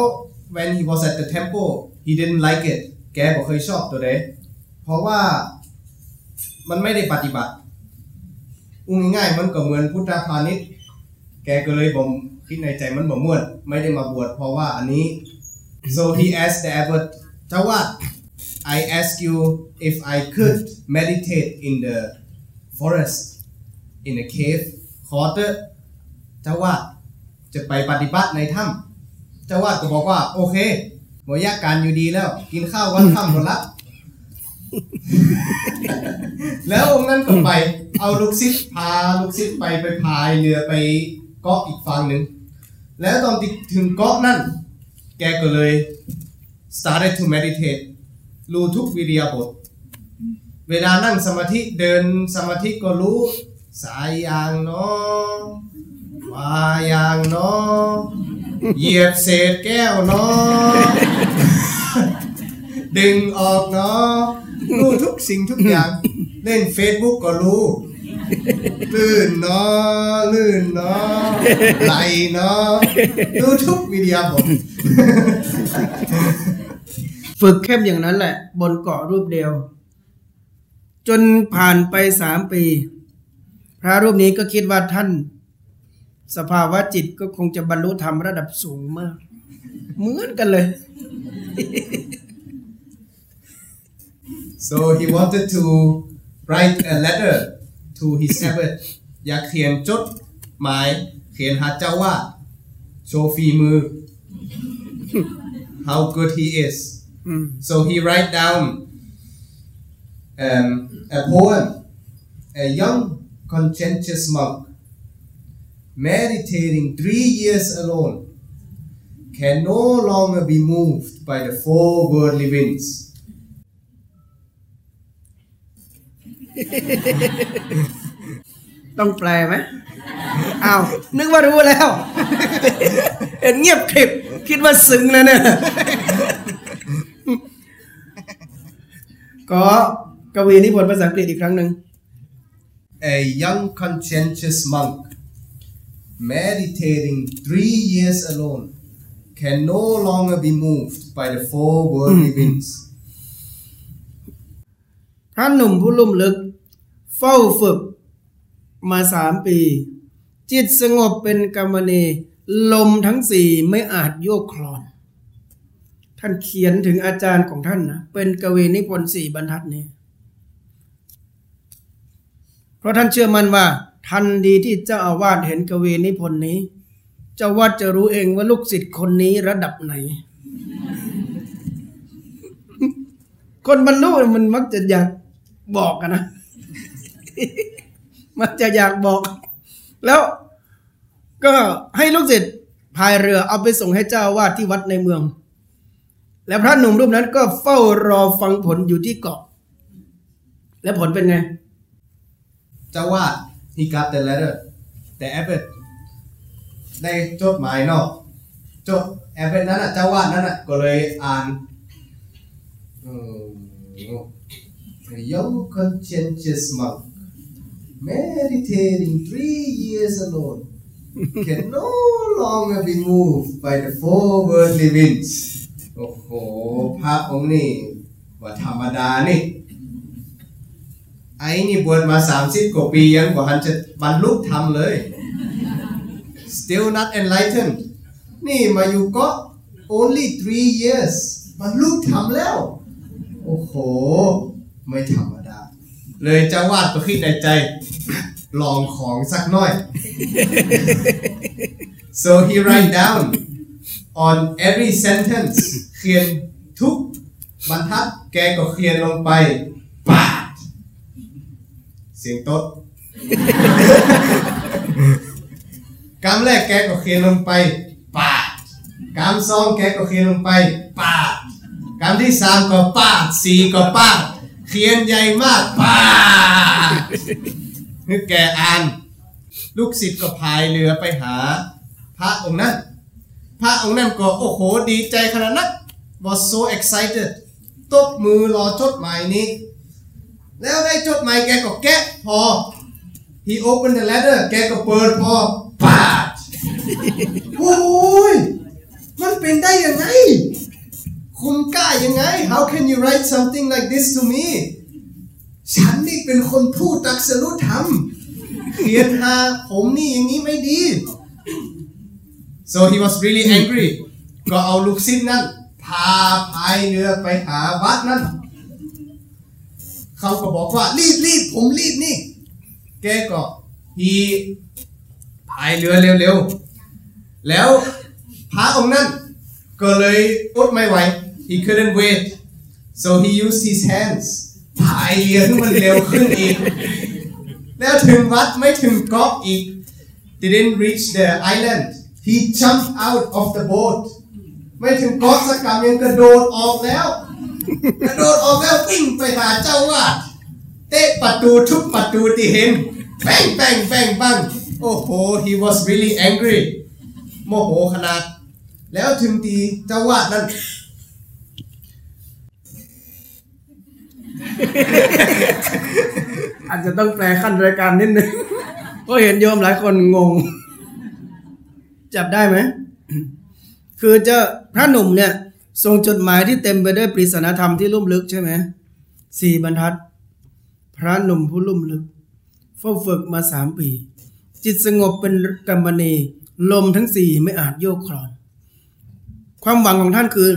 when he was at the temple he didn't like it แกบอกเคยชอบตัวเดเพราะว่ามันไม่ได้ปฏิบัติอุ้งง่ายมันก็เหมือนพุทธพาณิชย์แกก็เลยบ่มคิดในใจมันบ่ม่วน ไม่ได้มาบวชเพราะว่าอันนี้ so he asked the abbot เจ้าวา I ask you if I could meditate in the forest in a cave ขอ เจ้าวาดจะไปปฏิบัติในถ้ำเจ้าวาดก็บอกว่า โอเคบอยากการอยู่ดีแล้ว กินข้าววันค่ำหมดละ แล้วองค์นั้นก็ไป เอาลูกศิษย์พาลูกศิษย์ไปไปพายเรือไปเกาะอีกฝั่งหนึ่ง แล้วตอนที่ถึงเกาะนั่น แกก็เลย started to meditate รู้ทุกวิริยาบทเวลานั่งสมาธิเดินสมาธิก็รู้ สายยางเนาะ วาอย่างเนาะเหยียบเศษแก้วเนาะดึงออกเนาะรู้ทุกสิ่งทุกอย่าง เล่น Facebook ก็รู้ลื่นเนาะลื่นเนาะไหลเนาะรู้ทุกวิริยาบทฝึกเข้มอย่างนั้นแหละ บนเกาะรูปเดียว จนผ่านไปสามปี พระรูปนี้ก็คิดว่าท่าน สภาวะจิตก็คงจะบรรลุธรรมระดับสูงมาก เหมือนกันเลย so he wanted to write a letter to his abbot อยากเขียนจดหมายเขียนหาเจ้าวาโชว์ฝีมือ how good he is So he write down um, a poem. A young conscientious monk, meditating three years alone, can no longer be moved by the four worldly winds. ต้องแปลไหมอ้าวนึกว่ารู้แล้ว เห็นเงียบกริบคิดว่าซึ้งแล้วเนี่ยก็กวีนิพนธ์ภาษาอังกฤษอีกครั้งหนึ่ง A young conscientious monk, meditating three years alone, can no longer be moved by the four worldly winds. พระหนุ่มผู้ลุ่มลึก เฝ้าฝึกมาสามปี จิตสงบเป็นกรรมณีลมทั้งสี่ไม่อาจโยกคลอน ท่านเขียนถึงอาจารย์ของท่านนะ เป็นกวีนิพนธ์สี่บรรทัดนี้ เพราะท่านเชื่อมั่นว่า ทันทีที่เจ้าอาวาสเห็นกวีนิพนธ์นี้ เจ้าวัดจะรู้เองว่าลูกศิษย์คนนี้ระดับไหน คนบรรลุมันมักจะอยากบอกกันนะ มักจะอยากบอก แล้วก็ให้ลูกศิษย์พายเรือเอาไปส่งให้เจ้าอาวาสที่วัดในเมือง แล้วพระหนุ่มรูปนั้นก็เฝ้ารอฟังผลอยู่ที่เกาะ และผลเป็นไง เจ้าอาวาส he got the letter the abbotได้จดหมายเนาะเจ้า abbot นั้นอะเจ้าอาวาสนั้นอะก็เลยอ่านอืม young conscientious monk meditating three years alone can no longer be moved by the four worldly winds โอ้โหพระองค์นี่ว่าธรรมดานี่ ไอ้นี่บวชมา 30 กว่าปียังกว่าทันจะบรรลุธรรมเลย still not enlightened นี่มาอยู่ก็ only three years บรรลุธรรมแล้ว โอ้โห ไม่ธรรมดา เลยจะวาดก็คิดในใจ ลองของสักหน่อย so he write down on every sentence เขียนทุกบรรทัดแกก็เขียนลงไปปา เสียงโต๊ดกำแรกแกก็เขียนลงไปปาดกำสองแกก็เขียนลงไปปาดกำที่สามก็ปาสี่ก็ปาเขียนใหญ่มากปานึกแกอ่าน ลูกศิษย์ก็พายเรือไปหา พระองค์นั้น พระองค์นั้นก็โอ้โหดีใจขนาดนั้น was so excited ตบมือรอจดหมายนี้ แล้วได้จดหมายแกก็แกะพอ he opened the letter แกก็เปิดพอปาดโอ้ยมันเป็นได้ยังไง คุณกล้ายังไง how can you write something like this to me ฉันนี่เป็นคนพูดตักสรุธรรมเขียนหาผมนี่อย่างนี้ไม่ดี so he was really angry ก็เอาลูกศิษย์นั้นพาพายเรือไปหาวัดนั้น เขาก็บอกว่ารีบรีบผมรีบนี่ แกก็ฮีพายเรือเร็วๆ แล้วพระองค์นั้นก็เลยอดไม่ไหว he couldn't wait so he used his hands พายเรือให้มันเร็วขึ้นอีก แล้วถึงวัดไม่ถึงเกาะอีก didn't reach the island he jumped out of the boat ไม่ถึงเกาะสักกำยังกระโดดออกแล้ว กระโดดออกแล้ววิ่งไปหาเจ้าวาดเตะประตูทุบประตูที่เห็นแป้งแป้งแป้งบังโอ้โห he was really angry โมโหขนาด แล้วถึงทีเจ้าวาดนั้นอาจจะต้องแปลขั้นรายการนิดนึงเพราะเห็นโยมหลายคนงง จับได้ไหม คือเจ้าพระหนุ่มเนี่ย ส่งจดหมายที่เต็มไปด้วยปริศนาธรรมที่ลุ่มลึกใช่ไหมสี่บรรทัด พระหนุ่มผู้ลุ่มลึกเฝ้าฝึกมาสามปี จิตสงบเป็นกรรมณีลมทั้งสี่ไม่อาจโยกคลอน ความหวังของท่านคือ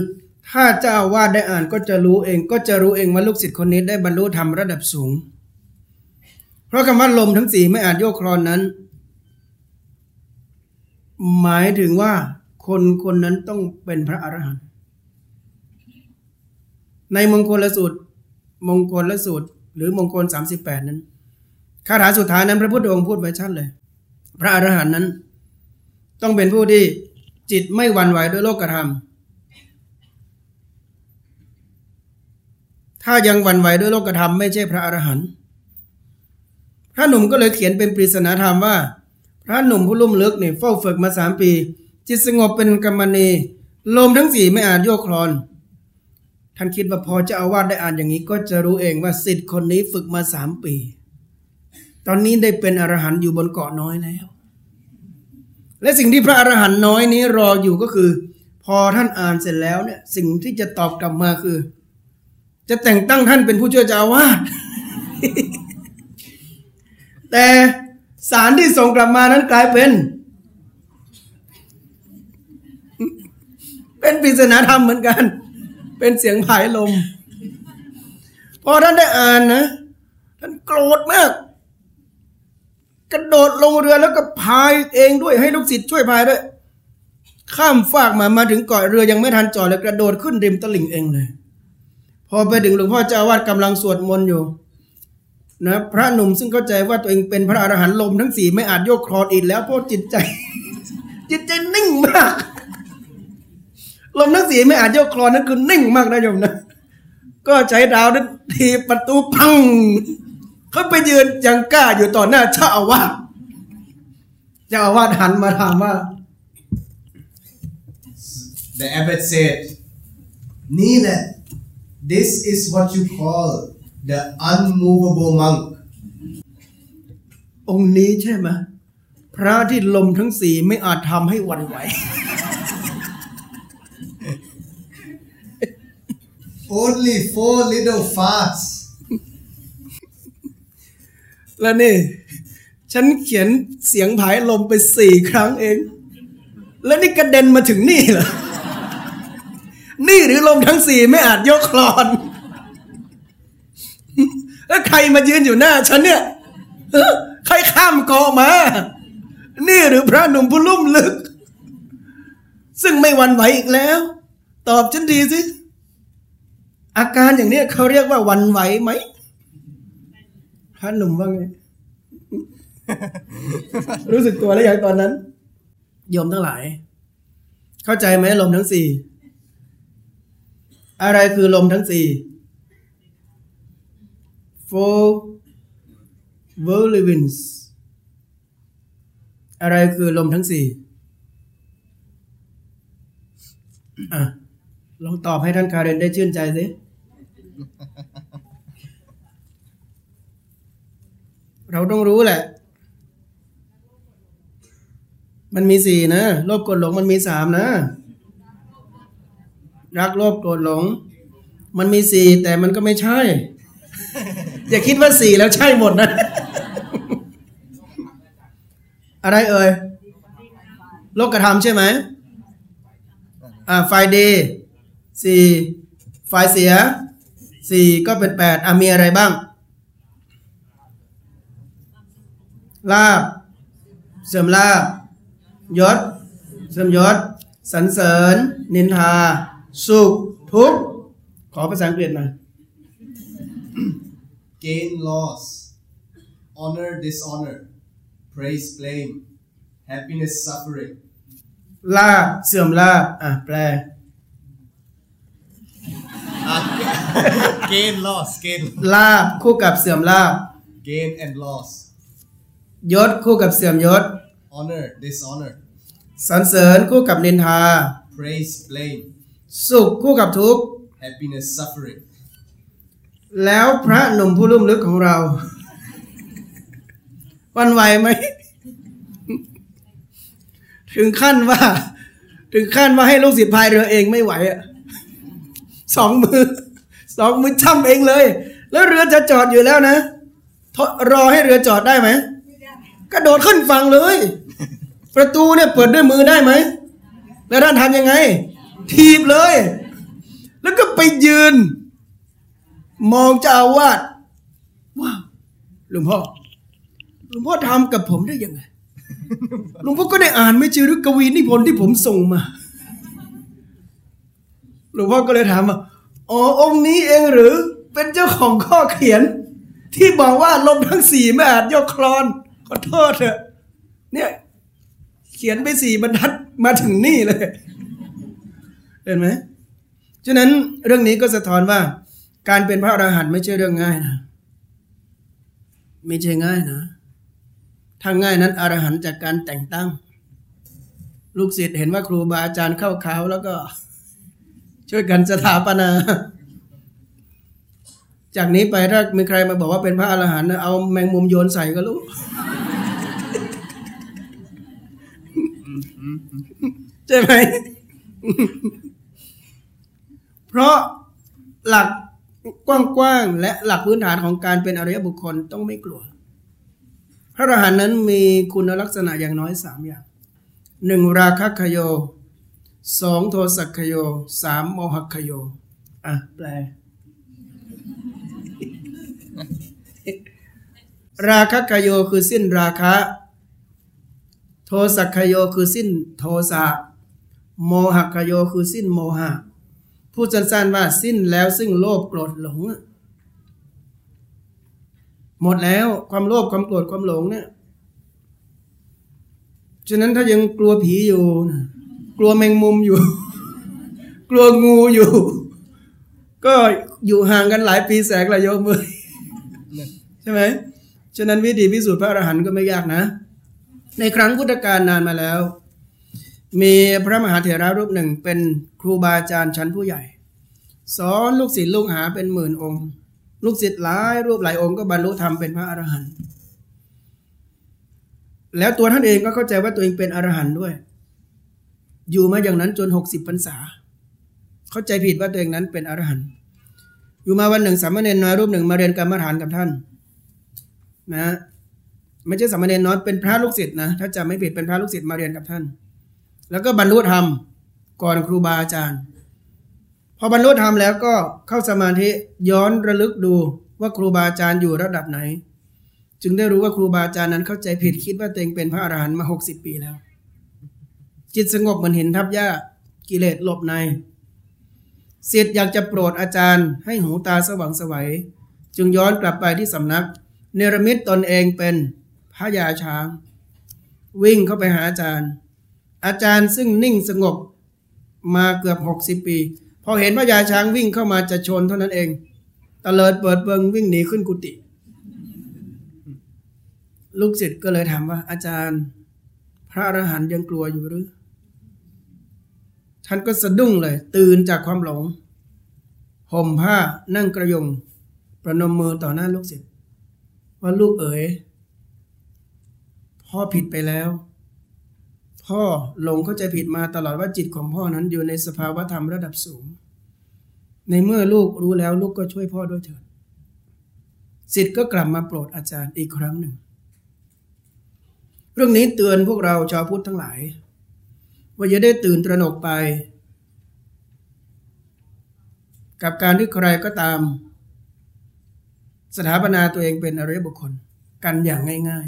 ถ้าเจ้าอาวาดได้อ่านก็จะรู้เองก็จะรู้เองว่าลูกศิษย์คนนี้ได้บรรลุธรรมระดับสูง เพราะคำว่าลมทั้งสี่ไม่อาจโยกคลอนนั้น หมายถึงว่าคนคนนั้นต้องเป็นพระอรหันต์ ในมงคลละสูตร มงคลละสูตร หรือมงคลสามสิบแปดนั้นคาถาสุดท้ายนั้นพระพุทธองค์พูดไว้ชัดเลย พระอรหันต์นั้น ต้องเป็นผู้ที่จิตไม่หวั่นไหวด้วยโลกธรรม ถ้ายังหวั่นไหวด้วยโลกธรรมไม่ใช่พระอรหันต์พระหนุ่มก็เลยเขียนเป็นปริศนาธรรมว่า พระหนุ่มผู้ลุ่มลึกเนี่ยเฝ้าฝึกมาสามปี จิตสงบเป็นกรรมณีลมทั้งสี่ไม่อาจโยกคลอน ท่านคิดว่าพอเจะอาวาสได้อ่านอย่างนี้ ก็จะรู้เองว่าสิทธิ์คนนี้ฝึกมาสามปี ตอนนี้ได้เป็นอรหันต์อยู่บนเกาะน้อยแล้ว และสิ่งที่พระอรหันต์น้อยนี้รออยู่ก็คือ พอท่านอ่านเสร็จแล้วเนี่ย สิ่งที่จะตอบกลับมาคือ จะแต่งตั้งท่านเป็นผู้ช่วยเจ้าอาวาสแต่สารที่ส่งกลับมานั้นกลายเป็น เป็นปริศนาธรรมเหมือนกัน เป็นเสียงผายลม พอท่านได้อ่านนะท่านโกรธมาก กระโดดลงเรือแล้วก็พายเองด้วยให้ลูกศิษย์ช่วยพายด้วย ข้ามฟากมามาถึงเกาะเรือยังไม่ทันจอดเลยกระโดดขึ้นริมตลิ่งเองเลย พอไปถึงหลวงพ่อเจ้าวาสกำลังสวดมนต์อยู่นะพระหนุ่มซึ่งเข้าใจว่าตัวเองเป็นพระอรหันต์ลมทั้งสี่ไม่อาจโยกคลอนอีกแล้วเพราะจิตใจ จิตใจนิ่งมาก ลมทั้งสี่ไม่อาจโยกคลอนนั่นคือนิ่งมากนะโยมนะ ก็ใช้ดาวนั้นทีประตูพัง เขาไปยืนยังกล้าอยู่ต่อหน้าเจ้าอาวาสเจ้าอาวาสหันมาถามว่า The abbot said, Nila, this is what you call the unmovable monk. องค์นี้ใช่ไหมพระที่ลมทั้งสี่ไม่อาจทำให้หวันไหว Only four little farts. แล้วนี่ ฉันเขียนเสียงผายลมไปสี่ครั้งเอง แล้วนี่กระเด็นมาถึงนี่เหรอ นี่หรือลมทั้งสี่ไม่อาจยกคลอน แล้วใครมายืนอยู่หน้าฉันเนี่ย ใครข้ามเกาะมา นี่หรือพระหนุ่มผู้ลุ่มลึก ซึ่งไม่หวันไหวอีกแล้ว ตอบฉันดีสิ อาการอย่างเนี้ยเขาเรียกว่าหวันไหวไหมพระหนุ่มว่าไง รู้สึกตัวแล้วอย่างตอนนั้นโยมทั้งหลาย เข้าใจไหมลมทั้งสี่ อะไรคือลมทั้งสี่ four whirlwinds อะไรคือลมทั้งสี่อะลองตอบให้ท่านคาเรนได้ชื่นใจสิ เราต้องรู้แหละ มันมีสี่นะ โลภโกรธหลงมันมีสามนะ รักโลภโกรธหลง มันมีสี่แต่มันก็ไม่ใช่ อย่าคิดว่าสี่แล้วใช่หมดนะ อะไรเอ่ย โลกกระทำใช่ไหม อ่า ไฟดี สี่ ไฟเสีย สี่ก็เป็นแปดอะมีอะไรบ้าง ลาบ เสื่อมลาบ ยศ เสื่อมยศ สรรเสริญ นินทา สุข ทุกข์ ขอภาษาอังกฤษหน่อย Gain, loss. Honor, dishonor. Praise, blame. Happiness, suffering. ลาบ เสื่อมลาบ อะ แปล gain, loss. Gain. ลาบคู่กับเสื่อมลาบ Gain and loss. ยศคู่กับเสื่อมยศ Honor, dishonor. สรรเสริญคู่กับนินทา Praise, blame. สุขคู่กับทุกข์ Happiness, suffering. แล้วพระหนุ่มผู้ลุ่มลึกของเรา วันไหวไหม ถึงขั้นว่า ถึงขั้นว่าให้ลูกศิษย์พายเรือเองไม่ไหวอะ สองมือสองมือช่ำเองเลย แล้วเรือจะจอดอยู่แล้วนะทรอให้เรือจอดได้ไหมกระโดดขึ้นฝั่งเลย ประตูเนี่ยเปิดด้วยมือได้ไหม แล้วท่านทำยังไง ทีบเลย แล้วก็ไปยืน มองเจ้าอาวาดว้าวหลวงพ่อหลวงพ่อทำกับผมได้ยังไงหลวงพ่อก็ได้อ่านไม่เจอหรือกวีนิพนธ์ที่ผมส่งมา หลวงพ่อก็เลยถามว่าอ๋อองค์นี้เองหรือเป็นเจ้าของข้อเขียน ที่บอกว่าลมทั้งสี่ไม่อาจยกคลอนขอโทษเถอะเนี่ยเขียนไปสี่บรรทัดมาถึงนี่เลย เห็นไหมฉะนั้นเรื่องนี้ก็สะท้อนว่า การเป็นพระอรหันต์ไม่ใช่เรื่องง่ายนะ ไม่ใช่ง่ายนะถ้างง่ายนั้นอรหันต์จากการแต่งตั้ง ลูกศิษย์เห็นว่าครูบาอาจารย์เข้าขาวแล้วก็ ช่วยกันสถาปนา จากนี้ไปถ้ามีใครมาบอกว่าเป็นพระอรหันต์เอาแมงมุมโยนใส่ก็รู้ใช่ไหม เพราะหลักกว้างๆและหลักพื้นฐานของการเป็นอริยบุคคลต้องไม่กลัว พระอรหันต์นั้นมีคุณลักษณะอย่างน้อยสามอย่างหนึ่งราคะคโย สองโทสักคโยสามโมหคโย อะ แปล ราคะคโยคือสิ้นราคะ โทสักคโยคือสิ้นโทสะโมหคโยคือสิ้นโมหะพูดสั้นๆว่าสิ้นแล้วซึ่งโลภโกรธหลง หมดแล้วความโลภความโกรธความหลงเนี่ยฉะนั้นถ้ายังกลัวผีอยู่นะ กลัวแมงมุมอยู่ กลัวงูอยู่ ก็อยู่ห่างกันหลายปีแสกละโยมเอ้ยใช่ไหมฉะนั้นวิธีพิสูจน์พระอรหันต์ก็ไม่ยากนะ ในครั้งพุทธกาลนานมาแล้ว มีพระมหาเถระรูปหนึ่งเป็นครูบาอาจารย์ชั้นผู้ใหญ่ สอนลูกศิษย์ลูกหาเป็นหมื่นองค์ ลูกศิษย์หลายรูปหลายองค์ก็บรรลุธรรมเป็นพระอรหันต์แล้วตัวท่านเองก็เข้าใจว่าตัวเองเป็นอรหันต์ด้วย อยู่มาอย่างนั้นจนหกสิบพรรษา เข้าใจผิดว่าตัวเองนั้นเป็นอรหันต์อยู่มาวันหนึ่งสามเณรน้อยรูปหนึ่งมาเรียนกรรมฐานกับท่าน นะไม่ใช่สามเณรน้อยเป็นพระลูกศิษย์นะถ้าจำไม่ผิดเป็นพระลูกศิษย์มาเรียนกับท่าน แล้วก็บรรลุธรรมก่อนครูบาอาจารย์ พอบรรลุธรรมแล้วก็เข้าสมาธิย้อนระลึกดูว่าครูบาอาจารย์อยู่ระดับไหน จึงได้รู้ว่าครูบาอาจารย์นั้นเข้าใจผิดคิดว่าตัวเองเป็นพระอรหันต์มาหกสิบปีแล้ว จิตสงบเหมือนเห็นทับหญ้า กิเลสหลบในศิษย์อยากจะโปรดอาจารย์ ให้หูตาสว่างสวัย จึงย้อนกลับไปที่สำนัก เนรมิตตนเองเป็นพระยาช้าง วิ่งเข้าไปหาอาจารย์ อาจารย์ซึ่งนิ่งสงบมาเกือบหกสิบปี พอเห็นพระยาช้างวิ่งเข้ามาจะชนเท่านั้นเองตะเลิดเปิดเบิงวิ่งหนีขึ้นกุฏิลูกศิษย์ก็เลยถามว่าอาจารย์ พระอรหันต์ยังกลัวอยู่หรือ ท่านก็สะดุ้งเลย ตื่นจากความหลงห่มผ้านั่งกระยง ประนมมือต่อหน้าลูกศิษย์ว่าลูกเอ๋ยพ่อผิดไปแล้ว พ่อหลงเข้าใจผิดมาตลอดว่าจิตของพ่อนั้นอยู่ในสภาวะธรรมระดับสูง ในเมื่อลูกรู้แล้วลูกก็ช่วยพ่อด้วยเถิดสิทธิ์ก็กลับมาโปรดอาจารย์อีกครั้งหนึ่ง เรื่องนี้เตือนพวกเราชาวพุทธทั้งหลาย ว่าอย่าได้ตื่นตระหนกไป กับการที่ใครก็ตาม สถาปนาตัวเองเป็นอริยบุคคลกันอย่างง่าย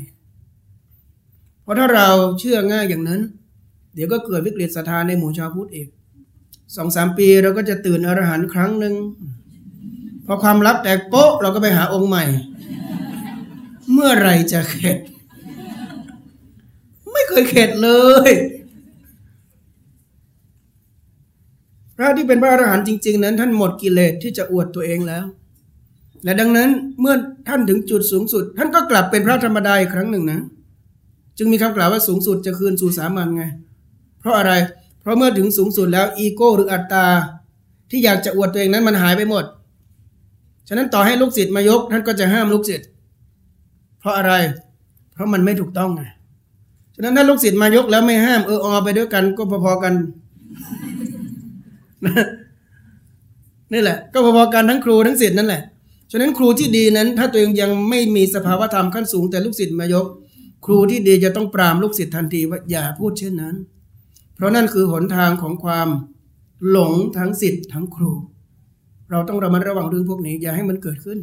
ๆ เพราะถ้าเราเชื่อง่ายอย่างนั้น เดี๋ยวก็เกิดวิกฤตศรัทธาในหมู่ชาวพุทธอีกสองสามปีเราก็จะตื่นอรหันต์ครั้งหนึ่งพอความลับแตกโป๊ะเราก็ไปหาองค์ใหม่ เมื่อไรจะเข็ด ไม่เคยเข็ดเลย พระที่เป็นพระอรหันต์จริง ๆ นั้น ท่านหมดกิเลสที่จะอวดตัวเองแล้ว และดังนั้นเมื่อท่านถึงจุดสูงสุด ท่านก็กลับเป็นพระธรรมดาอีกครั้งหนึ่งนะ จึงมีคำกล่าวว่าสูงสุดจะคืนสู่สามัญไง เพราะอะไร เพราะเมื่อถึงสูงสุดแล้วอีโก้หรืออัตตา ที่อยากจะอวดตัวเองนั้นมันหายไปหมด ฉะนั้นต่อให้ลูกศิษย์มายก ท่านก็จะห้ามลูกศิษย์ เพราะอะไร เพราะมันไม่ถูกต้องไง ฉะนั้นถ้าลูกศิษย์มายกแล้วไม่ห้ามเอออไปด้วยกันก็พอๆกัน นี่แหละ ก็พอๆกันทั้งครูทั้งศิษย์นั่นแหละ ฉะนั้นครูที่ดีนั้น ถ้าตัวเองยังไม่มีสภาวธรรมขั้นสูงแต่ลูกศิษย์มายก ครูที่ดีจะต้องปรามลูกศิษย์ทันทีว่าอย่าพูดเช่นนั้น เพราะนั่นคือหนทางของความหลงทั้งศิษย์ทั้งครู เราต้องระมัดระวังเรื่องพวกนี้อย่าให้มันเกิดขึ้น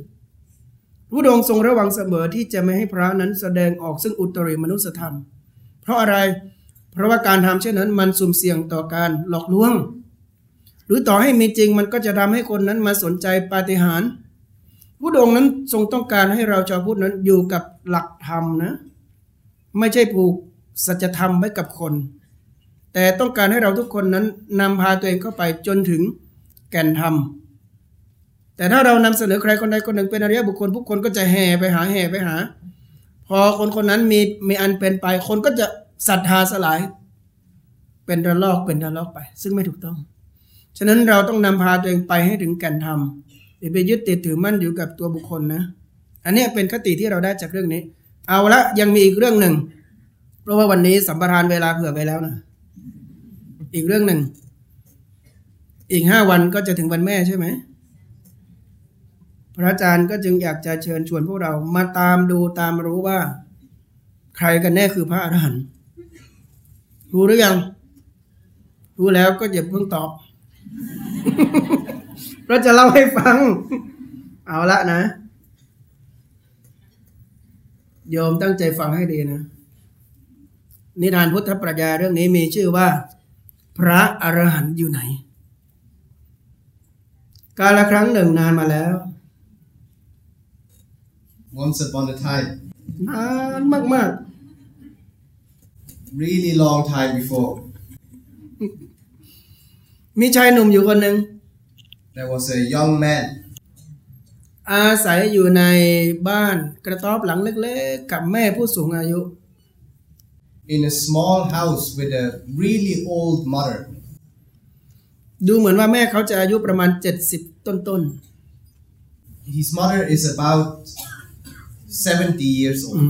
พระองค์ทรงระวังเสมอที่จะไม่ให้พระนั้นแสดงออกซึ่งอุตริมนุสธรรม เพราะอะไร เพราะว่าการทำเช่นนั้นมันสุ่มเสี่ยงต่อการหลอกลวง หรือต่อให้มีจริงมันก็จะทำให้คนนั้นมาสนใจปาฏิหาริย์พระองค์นั้นทรงต้องการให้เราชาวพุทธนั้นอยู่กับหลักธรรมนะ ไม่ใช่ผูกสัจธรรมไว้กับคน แต่ต้องการให้เราทุกคนนั้นนำพาตัวเองเข้าไปจนถึงแก่นธรรม แต่ถ้าเรานำเสนอใครคนใดคนหนึ่งเป็นอริยบุคคลผู้คนก็จะแห่ไปหาแห่ไปหา พอคนคนนั้นมีมีอันเป็นไป คนก็จะศรัทธาสลาย เป็นระลอกเป็นระลอกไป ซึ่งไม่ถูกต้อง ฉะนั้นเราต้องนำพาตัวเองไปให้ถึงแก่นธรรมอย่าไปยึดติดถือมั่นอยู่กับตัวบุคคลนะ อันนี้เป็นคติที่เราได้จากเรื่องนี้ เอาละยังมีอีกเรื่องหนึ่ง เพราะว่าวันนี้สัมปทานเวลาเผื่อไปแล้วนะ อีกเรื่องหนึ่ง อีกห้าวันก็จะถึงวันแม่ใช่ไหม พระอาจารย์ก็จึงอยากจะเชิญชวนพวกเรามาตามดูตามรู้ว่า ใครกันแน่คือพระอรหันต์รู้หรือยัง รู้แล้วก็อย่าเพิ่งตอบ เราจะเล่าให้ฟัง เอาละนะ โยมตั้งใจฟังให้ดีนะ นิทานพุทธปรัชญาเรื่องนี้มีชื่อว่า พระอรหันต์อยู่ไหน กาลครั้งหนึ่งนานมาแล้ว Once upon a time, นานมาก really long time before, ๆ มีชายหนุ่มอยู่คนหนึ่ง there was a young man อาศัยอยู่ในบ้านกระต๊อบหลังเล็กๆ กับแม่ผู้สูงอายุ in a small house with a really old mother. ดูเหมือนว่าแม่เขาจะอายุประมาณ 70 ต้น His mother is about 70 years old.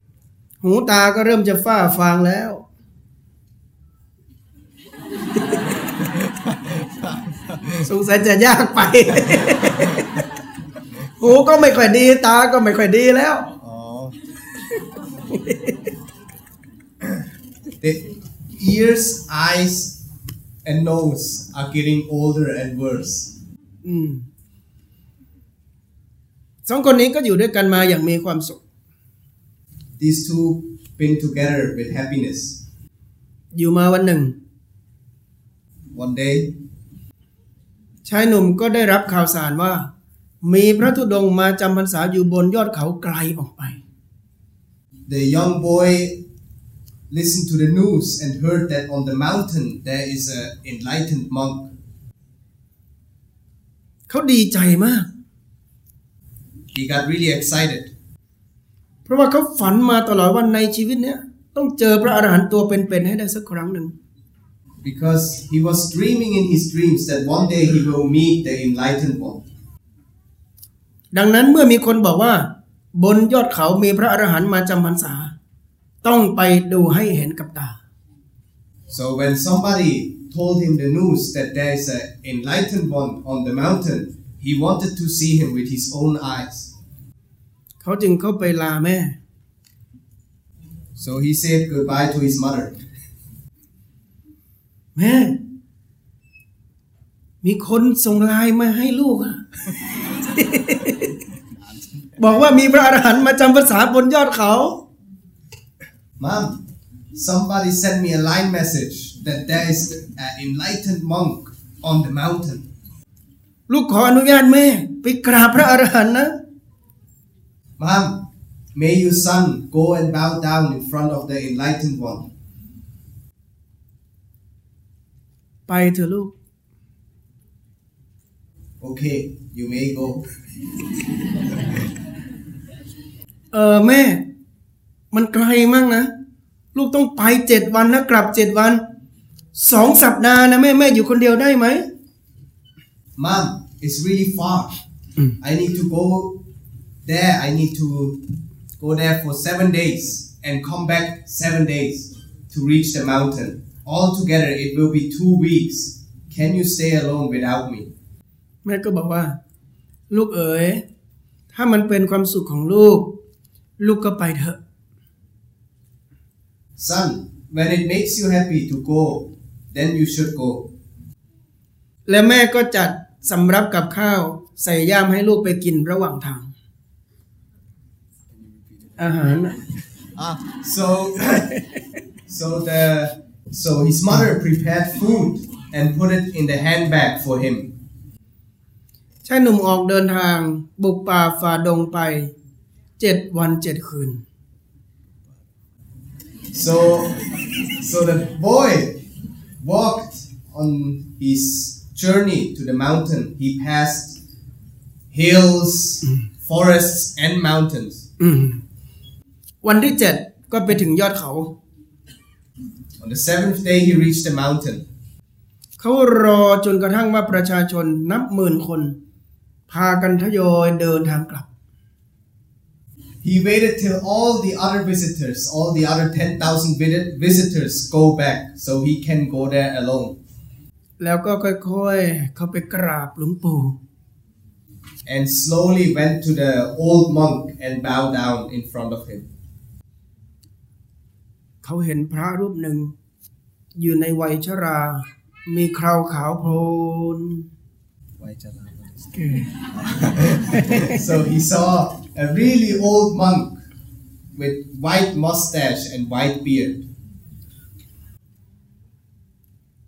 ๆหูตาก็เริ่มจะฝ้าฟางแล้ว สงสัยจะยากไปหูก็ไม่ค่อยดี ตาก็ไม่ค่อยดีแล้ว Oh. the ears, eyes, and nose are getting older and worse. อืมสองคนนี้ก็อยู่ด้วยกันมาอย่างมีความสุข These two been together with happiness. อยู่มาวันหนึ่ง One day, ชายหนุ่มก็ได้รับข่าวสารว่า มีพระธุดงค์มาจำพรรษาอยู่บนยอดเขาไกลออกไป the young boy listened to the news and heard that on the mountain there is an enlightened monk. เขาดีใจมาก He got really excited เพราะว่าเขาฝันมาตลอดว่าในชีวิตเนี้ยต้องเจอพระอรหันต์ตัวเป็นๆให้ได้สักครั้งหนึ่ง because he was dreaming in his dreams that one day he will meet the enlightened one. ดังนั้นเมื่อมีคนบอกว่า บนยอดเขามีพระอรหันต์มาจำพรรษา ต้องไปดูให้เห็นกับตา So when somebody told him the news that there is an enlightened one on the mountain, he wanted to see him with his own eyes. เขาจึงเข้าไปลาแม่ So he said goodbye to his mother. แม่มีคนส่งไลน์มาให้ลูกอะบอกว่ามีพระอรหันต์มาจำพรรษาบนยอดเขา Mom, somebody sent me a line message that there is an enlightened monk on the mountain. ลูกขออนุญาตแม่ไปกราบพระอรหันต์นะ Mom, may your son go and bow down in front of the enlightened one. ไปเถอะลูก Okay, you may go. เออแม่ มันไกลมากนะ ลูกต้องไปเจ็ดวันนะกลับเจ็ดวันสองสัปดาห์นะแม่แม่อยู่คนเดียวได้ไหม Mom, it's really far. I need to go there. I need to go there for seven days and come back seven days to reach the mountain. Altogether, it will be two weeks. Can you stay alone without me? แม่ก็บอกว่า ลูกเอ๋ย ถ้ามันเป็นความสุขของลูก ลูกก็ไปเถอะ Son, when it makes you happy to go, then you should go. และแม่ก็จัดสำรับกับข้าวใส่ย่ามให้ลูกไปกินระหว่างทาง อาหารน่ะ So, so the so his mother prepared food and put it in the handbag for him. ชายหนุ่มออกเดินทาง บุกป่าฝ่าดงไปเจ็ดวันเจ็ดคืน So, so the boy walked on his journey to the mountain. He passed hills, forests, and mountains. อืมวันที่เจ็ดก็ไปถึงยอดเขา On the seventh day, he reached the mountain. เขารอจนกระทั่งว่าประชาชนนับหมื่นคน พากันทยอยเดินทางกลับ He waited till all the other visitors, all the other 10,000 vi- visitors go back so he can go there alone. แล้วก็ค่อยๆ เขาไปกราบหลวงปู่ And slowly went to the old monk and bowed down in front of him. เขาเห็นพระรูปหนึ่ง อยู่ในวัยชรา มีคราวขาวโพลน so he saw a really old monk with white mustache and white beard.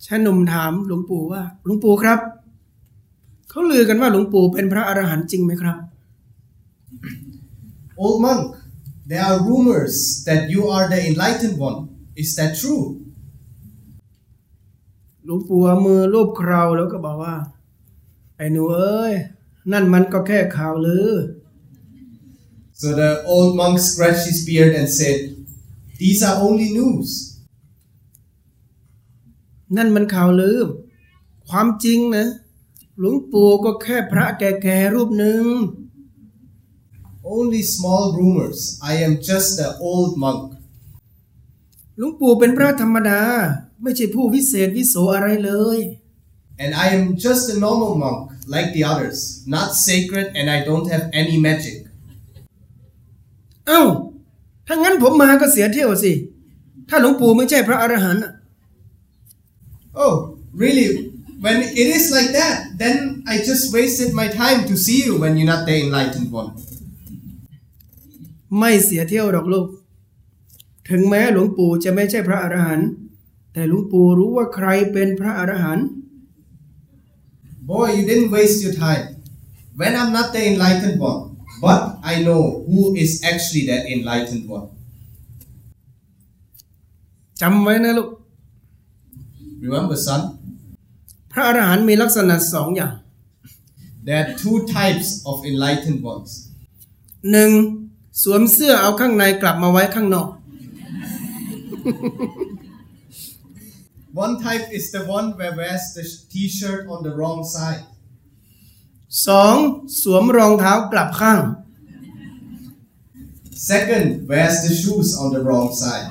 ชายหนุ่มถามหลวงปู่ว่า หลวงปู่ครับ เขาลือกันว่าหลวงปู่เป็นพระอรหันต์จริงไหมครับ Old monk, there are rumors that you are the enlightened one. Is that true? หลวงปู่เอามือรูปเคราแล้วก็บอกว่า ไอ้หนูเอ้ย นั่นมันก็แค่ข่าวลือ So the old monk scratched his beard and said, These are only news. นั่นมันข่าวลือ ความจริงนะ หลวงปู่ก็แค่พระแก่ๆรูปหนึ่ง Only small rumors. I am just an old monk. หลวงปู่เป็นพระธรรมดา ไม่ใช่ผู้วิเศษวิโสอะไรเลย And I am just a normal monk, like the others. Not sacred, and I don't have any magic. เอ้า ถ้างั้นผมมาก็เสียเที่ยวสิ ถ้าหลวงปู่ไม่ใช่พระอรหันต์น่ะ Oh, really? When it is like that, then I just wasted my time to see you when you're not the enlightened one. ไม่เสียเที่ยวดอกลูก ถึงแม้หลวงปู่จะไม่ใช่พระอรหันต์แต่หลวงปู่รู้ว่าใครเป็นพระอรหันต์ Boy, you didn't waste your time. When I'm not the enlightened one, but I know who is actually the enlightened one. จำไว้นะลูก Remember, son, พระอรหันต์มีลักษณะสองอย่าง there are two types of enlightened ones. หนึ่ง สวมเสื้อเอาข้างในกลับมาไว้ข้างนอก One type is the one where wears the t-shirt on the wrong side. สองสวมรองเท้ากลับข้าง Second, wears the shoes on the wrong side.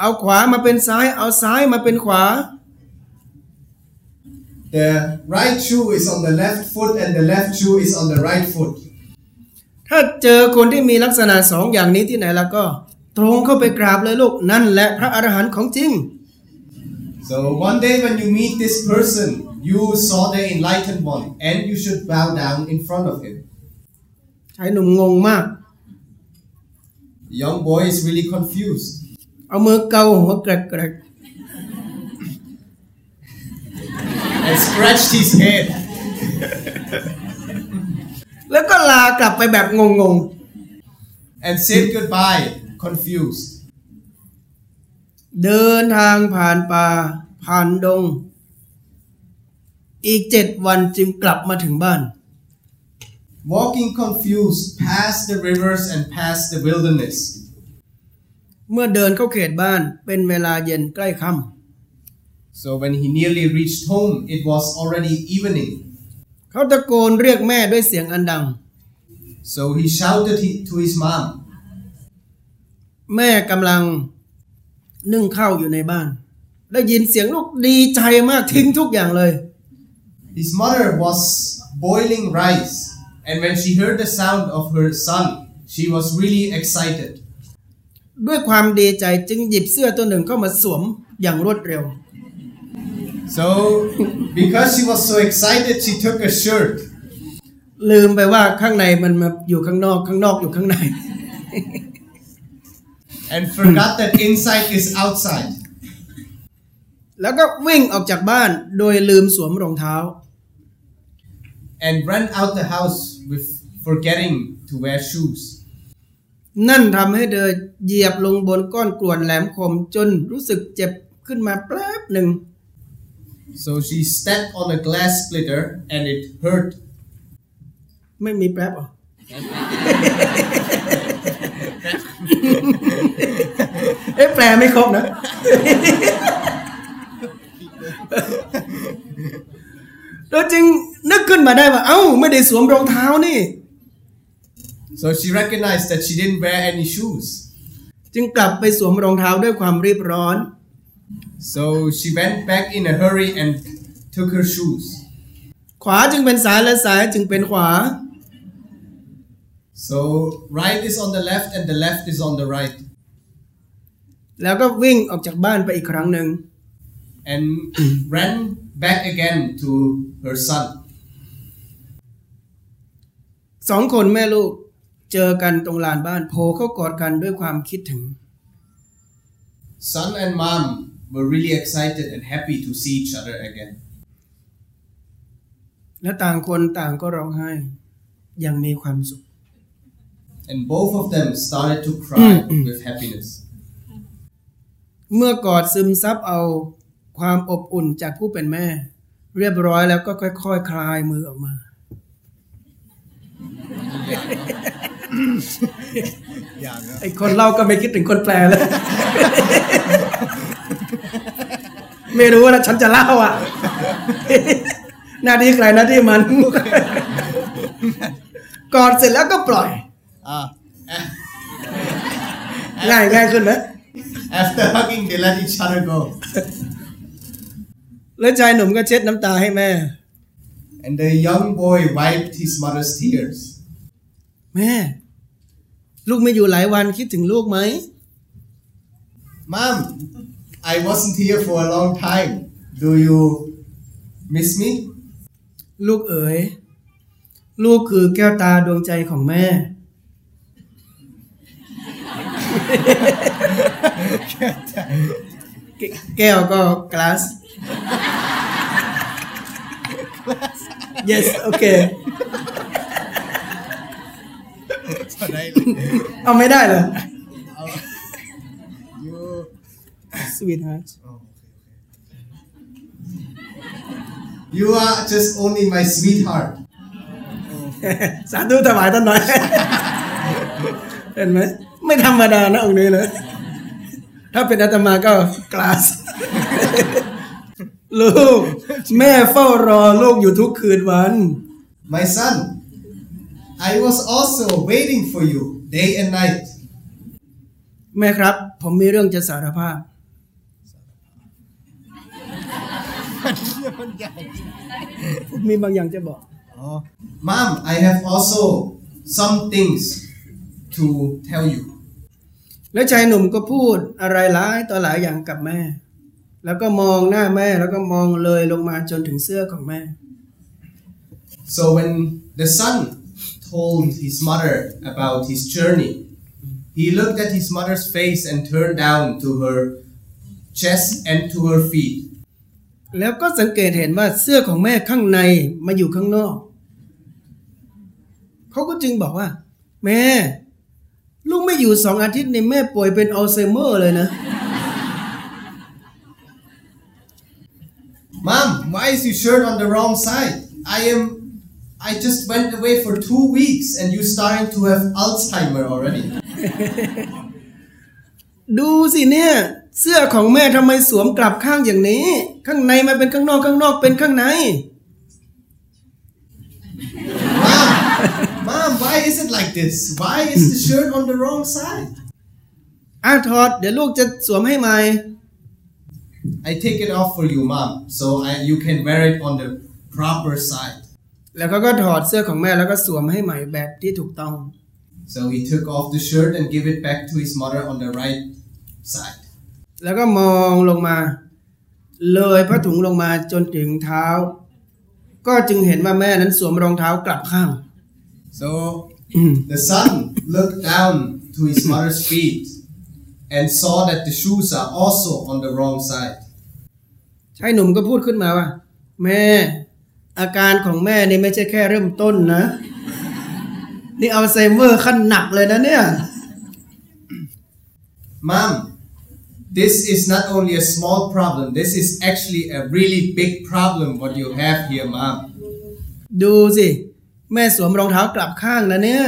เอาขวามาเป็นซ้าย เอาซ้ายมาเป็นขวา The right shoe is on the left foot and the left shoe is on the right foot. ถ้าเจอคนที่มีลักษณะสองอย่างนี้ที่ไหนแล้วก็ ตรงเข้าไปกราบเลยลูกนั่นแหละพระอรหันต์ของจริง So one day when you meet this person, you saw the enlightened one and you should bow down in front of him. ชายหนุ่มงงมาก The young boy is really confused เอามือเกาหัวแกรก and scratched his head ๆ แล้วก็ลากลับไปแบบงง and said goodbye, confused. ๆเดินทางผ่านป่า ผ่านดง อีกเจ็ดวันจึงกลับมาถึงบ้าน Walking confused past the rivers and past the wilderness. เมื่อเดินเข้าเขตบ้านเป็นเวลาเย็นใกล้ค่ So when he nearly reached home, it was already evening. ำเขาตะโกนเรียกแม่ด้วยเสียงอันดัง So he shouted he- to his mom. แม่กำลังนึ่งข้าวอยู่ในบ้าน ได้ยินเสียงลูกดีใจมากทิ้งทุกอย่างเลย His mother was boiling rice, and when she heard the sound of her son, she was really excited. ด้วยความดีใจจึงหยิบเสื้อตัวหนึ่งเข้ามาสวมอย่างรวดเร็ว So, because she was so excited, she took a shirt ลืมไปว่าข้างในมันมาอยู่ข้างนอกข้างนอกอยู่ข้างใน and forgot that inside is outside. แล้วก็วิ่งออกจากบ้านโดยลืมสวมรองเท้า and ran out the house with forgetting to wear shoes. นั่นทำให้เธอเหยียบลงบนก้อนกรวดแหลมคมจนรู้สึกเจ็บขึ้นมาแป๊บหนึ่ง So she stepped on a glass splitter and it hurt. ไม่มีแป๊บเหรอเอ๊ะแปลไม่ครบนะแล้วจึงนึกขึ้นมาได้ว่า เอ้า ไม่ได้สวมรองเท้านี่ So she recognized that she didn't wear any shoes. จึงกลับไปสวมรองเท้าด้วยความรีบร้อน So she went back in a hurry and took her shoes. ขวาจึงเป็นซ้ายและซ้ายจึงเป็นขวา So right is on the left and the left is on the right. แล้วก็วิ่งออกจากบ้านไปอีกครั้งหนึ่ง And ran back again to her son. สองคนแม่ลูกเจอกันตรงลานบ้านโผล่เข้ากอดกันด้วยความคิดถึง Son and mom were really excited and happy to see each other again. และต่างคนต่างก็ร้องไห้อยังมีความสุข And both of them started to cry with happiness. เมื่อกอดซึมซับเอาความอบอุ่นจากผู้เป็นแม่ เรียบร้อยแล้วก็ค่อยๆคคลายมือออกมาไอ้คนเล่าก็ไม่คิดถึงคนแปลเลย ไม่รู้นะฉันจะเล่าอะ หน้าที่ใครหน้าที่มัน กอดเสร็จแล้วก็ปล่อย Ah. ง่ายง่ายขึ้นไหม After hugging, they let each other go. แล้วชายหนุ่มก็เช็ดน้ำตาให้แม่ And the young boy wiped his mother's tears. แม่ ลูกไม่อยู่หลายวันคิดถึงลูกไหม Mom, I wasn't here for a long time. Do you miss me? ลูกเอ๋ย ลูกคือแก้วตาดวงใจของแม่ แก้วก็ glass yes โอเคเอาไม่ได้เหรอ sweetheart You are just only my sweetheart. สาธุถวายท่านหน่อยเห็นไหมไม่ธรรมดานะองค์นี้นะถ้าเป็นอาตมาก็กลาสลูก แม่เฝ้ารอลูกอยู่ทุกคืนวัน My son, I was also waiting for you day and night. แม่ครับ ผมมีเรื่องจะสารภาพ มมีบางอย่างจะบอก Mom, I have also some things to tell you. แล้วชายหนุ่มก็พูดอะไรหลายต่อหลายอย่างกับแม่ แล้วก็มองหน้าแม่แล้วก็มองเลยลงมาจนถึงเสื้อของแม่ So when the son told his mother about his journey, he looked at his mother's face and turned down to her chest and to her feet. แล้วก็สังเกตเห็นว่าเสื้อของแม่ข้างในมาอยู่ข้างนอก เขาก็จึงบอกว่า แม่ ลูกไม่อยู่สองอาทิตย์นี่แม่ป่วยเป็นอัลไซเมอร์เลยนะ Mom, why is your shirt on the wrong side? I am. I just went away for two weeks and you starting to have Alzheimer already. ดูสิเนี่ย เสื้อของแม่ทำไมสวมกลับข้างอย่างนี้ ข้างในมาเป็นข้างนอกข้างนอกเป็นข้างใน Mom, Mom, why is it like this? Why is the shirt on the wrong side? อ้าวถอดเดี๋ยวลูกจะสวมให้ใหม่ I take it off for you, Mom, so I, you can wear it on the proper side. แล้วเขาก็ถอดเสื้อของแม่แล้วก็สวมให้ใหม่แบบที่ถูกต้อง So he took off the shirt and gave it back to his mother on the right side. แล้วก็มองลงมา เลยผ้าถุงลงมาจนถึงเท้า ก็จึงเห็นว่าแม่นั้นสวมรองเท้ากลับข้าง So the son looked down to his mother's feet and saw that the shoes are also on the wrong side. ชายหนุ่มก็พูดขึ้นมาว่า แม่ อาการของแม่นี่ไม่ใช่แค่เริ่มต้นนะ นี่อัลไซเมอร์ขั้นหนักเลยนะเนี่ย Mom, this is not only a small problem, this is actually a really big problem what you have here, Mom. ดูสิ แม่สวมรองเท้ากลับข้างนะเนี่ย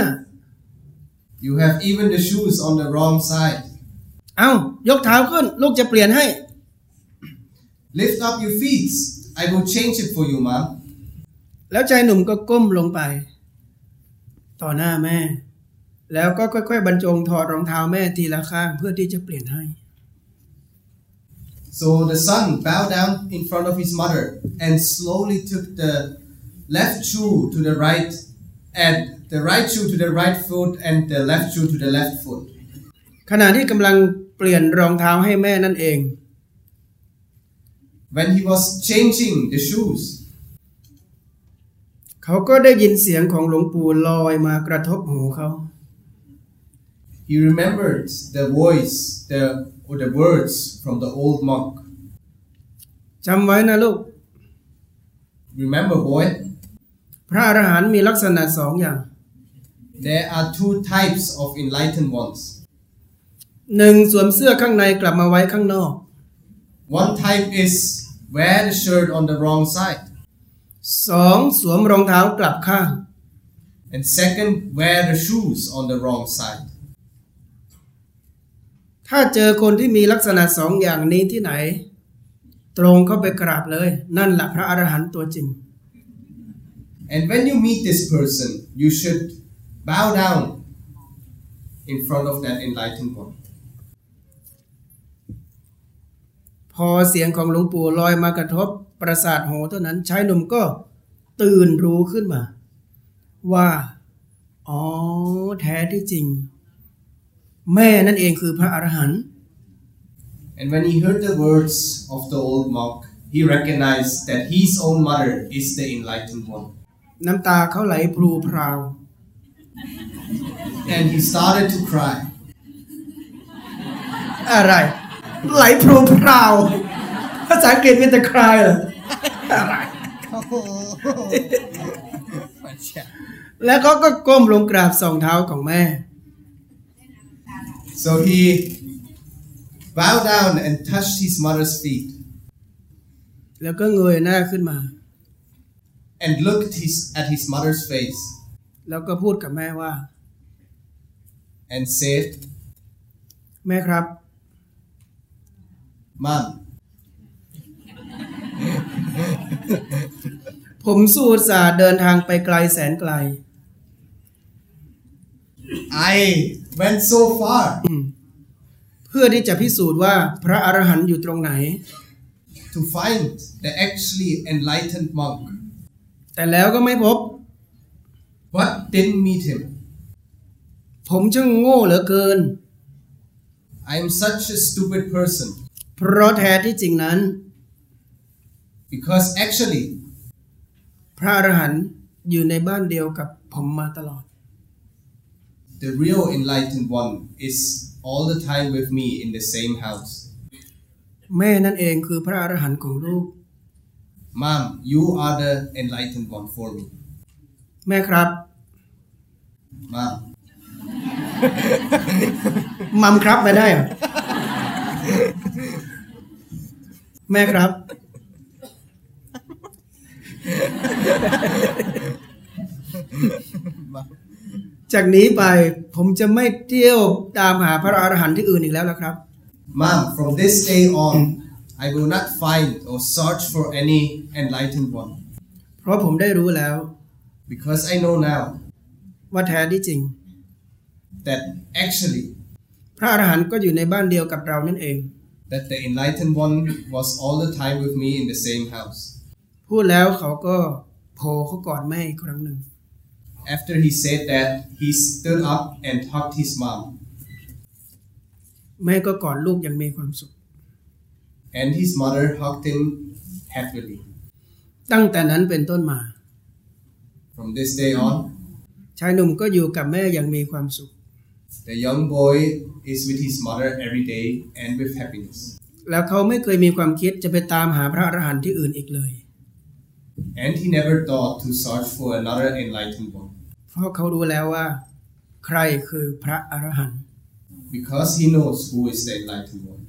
You have even the shoes on the wrong side. เอา้ายกเท้าขึ้น ลูกจะเปลี่ยนให้ Lift up your feet. I will change it for you, Mom. แล้วชายหนุ่มก็ก้มลงไป ต่อหน้าแม่ แล้วก็ค่อยๆบรรจงถอดรองเท้าแม่ทีละข้างเพื่อที่จะเปลี่ยนให้ So the son bowed down in front of his mother and slowly took the left shoe to the right and the right shoe to the right foot and the left shoe to the left foot. ขณะที่กำลังเปลี่ยนรองเท้าให้แม่นั่นเอง When he was changing the shoes, เขาก็ได้ยินเสียงของหลวงปู่ลอยมากระทบหูเขา he remembered the voice, the or the words from the old monk. จำไว้นะลูก Remember, boy, พระอรหันต์มีลักษณะสองอย่าง There are two types of enlightened ones. หนึ่งสวมเสื้อข้างในกลับมาไว้ข้างนอก One type is wear the shirt on the wrong side. สองสวมรองเท้ากลับข้าง And second, wear the shoes on the wrong side. ถ้าเจอคนที่มีลักษณะสองอย่างนี้ที่ไหน ตรงเข้าไปกราบเลย นั่นแหละพระอรหันต์ตัวจริง And when you meet this person, you should bow down in front of that enlightened one. พอเสียงของหลวงปู่ลอยมากระทบประสาทหูเท่านั้นชายหนุ่มก็ตื่นรู้ขึ้นมา ว่า อ๋อ แท้ที่จริง แม่นั่นเองคือพระอรหันต์ And when he heard the words of the old monk, he recognized that his own mother is the enlightened one. น้ำตาเขาไหลพลูพราว And he started to cry. อะไร ไหลพลูพราว ภาษาอังกฤษมีแต่คลายเหรออะไรแล้วเขาก็ก้มลงกราบสองเท้าของแม่ So he bowed down and touched his mother's feet แล้วก็เงยหน้าขึ้นมา and looked his, at his mother's face แล้วก็พูดกับแม่ว่า and said, แม่ครับ Mom, ผมสู้อุตสาห์เดินทางไปไกลแสนไกล I went so far เพื่อที่จะพิสูจน์ว่าพระอรหันต์อยู่ตรงไหน to find the actually enlightened monk, แต่แล้วก็ไม่พบ but didn't meet him. ผมช่างโง่เหลือเกิน I am such a stupid person เพราะแท้ที่จริงนั้น because actually, พระอรหันต์อยู่ในบ้านเดียวกับผมมาตลอด the real enlightened one is all the time with me in the same house. แม่นั่นเองคือพระอรหันต์ของลูก Mom, you are the enlightened one for me. แม่ครับ Mom, มัมครับไม่ได้เหรอแม่ครับ จากนี้ไปผมจะไม่เที่ยวตามหาพระอรหันต์ที่อื่นอีกแล้วละครับ Mom, from this day on, I will not find or search for any enlightened one เพราะผมได้รู้แล้ว because I know now ว่าแท้ที่จริง that actually พระอรหันต์ก็อยู่ในบ้านเดียวกับเรานั่นเอง that the enlightened one was all the time with me in the same house. พูดแล้วเขาก็โผล่เขากอดแม่อีกครั้งหนึ่ง After he said that, he stood up and hugged his mom, แม่ก็กอดลูกอย่างมีความสุข and his mother hugged him happily. ตั้งแต่นั้นเป็นต้นมา From this day on, ชายหนุ่มก็อยู่กับแม่อย่างมีความสุข the young boy is with his mother every day and with happiness. แล้วเขาไม่เคยมีความคิดจะไปตามหาพระอรหันต์ที่อื่นอีกเลย And he never thought to search for another enlightened one เพราะเขารู้แล้วว่า ใครคือพระอรหันต์ because he knows who is the enlightened one.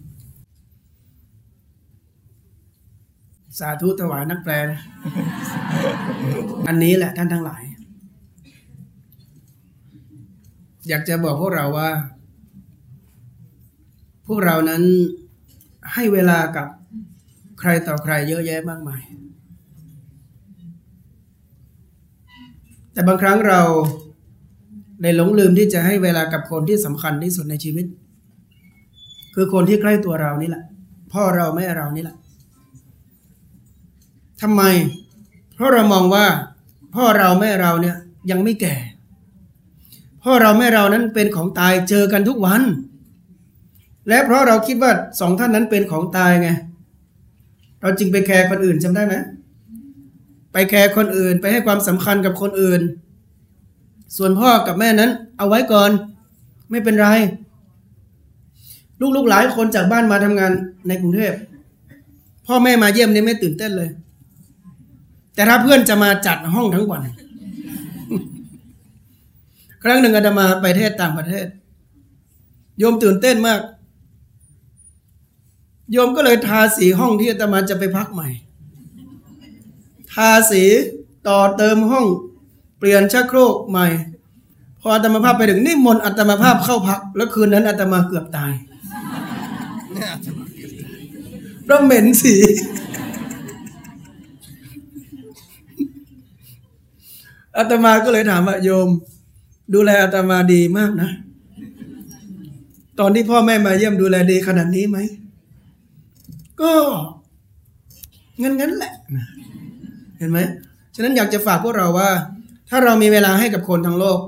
สาธุถวายนักแปลนะอันนี้แหละท่านทั้งหลาย อยากจะบอกพวกเราว่า พวกเรานั้นให้เวลากับใครต่อใครเยอะแยะมากมาย แต่บางครั้งเราได้หลงลืมที่จะให้เวลากับคนที่สำคัญที่สุดในชีวิต คือคนที่ใกล้ตัวเรานี่แหละ พ่อเราแม่เรานี่แหละทำไม เพราะเรามองว่า พ่อเราแม่เราเนี่ยยังไม่แก่ พ่อเราแม่เรานั้นเป็นของตายเจอกันทุกวัน และเพราะเราคิดว่าสองท่านนั้นเป็นของตายไง เราจึงไปแคร์คนอื่นจำได้ไหม ไปแคร์คนอื่น ไปให้ความสำคัญกับคนอื่น ส่วนพ่อกับแม่นั้น เอาไว้ก่อน ไม่เป็นไร ลูกๆหลายคนจากบ้านมาทำงานในกรุงเทพ พ่อแม่มาเยี่ยมนี่ไม่ตื่นเต้นเลย แต่ถ้าเพื่อนจะมาจัดห้องทั้งวัน ครั้งหนึ่งอาตมาไปเทศต่างประเทศ โยมตื่นเต้นมาก โยมก็เลยทาสีห้องที่อาตมาจะไปพักใหม่ ทาสีต่อเติมห้องเปลี่ยนชักโครกใหม่ พออาตมาภาพไปถึงนิมนต์อาตมาภาพเข้าพัก แล้วคืนนั้นอาตมาเกือบตายเพราะเหม็นสี อาตมาก็เลยถามว่าโยม ดูแลอาตมาดีมากนะ ตอนที่พ่อแม่มาเยี่ยมดูแลดีขนาดนี้ไหม ก็งั้นงั้นแหละนะ เห็นไหมฉะนั้นอยากจะฝากพวกเราว่า ถ้าเรามีเวลาให้กับคนทั้งโลก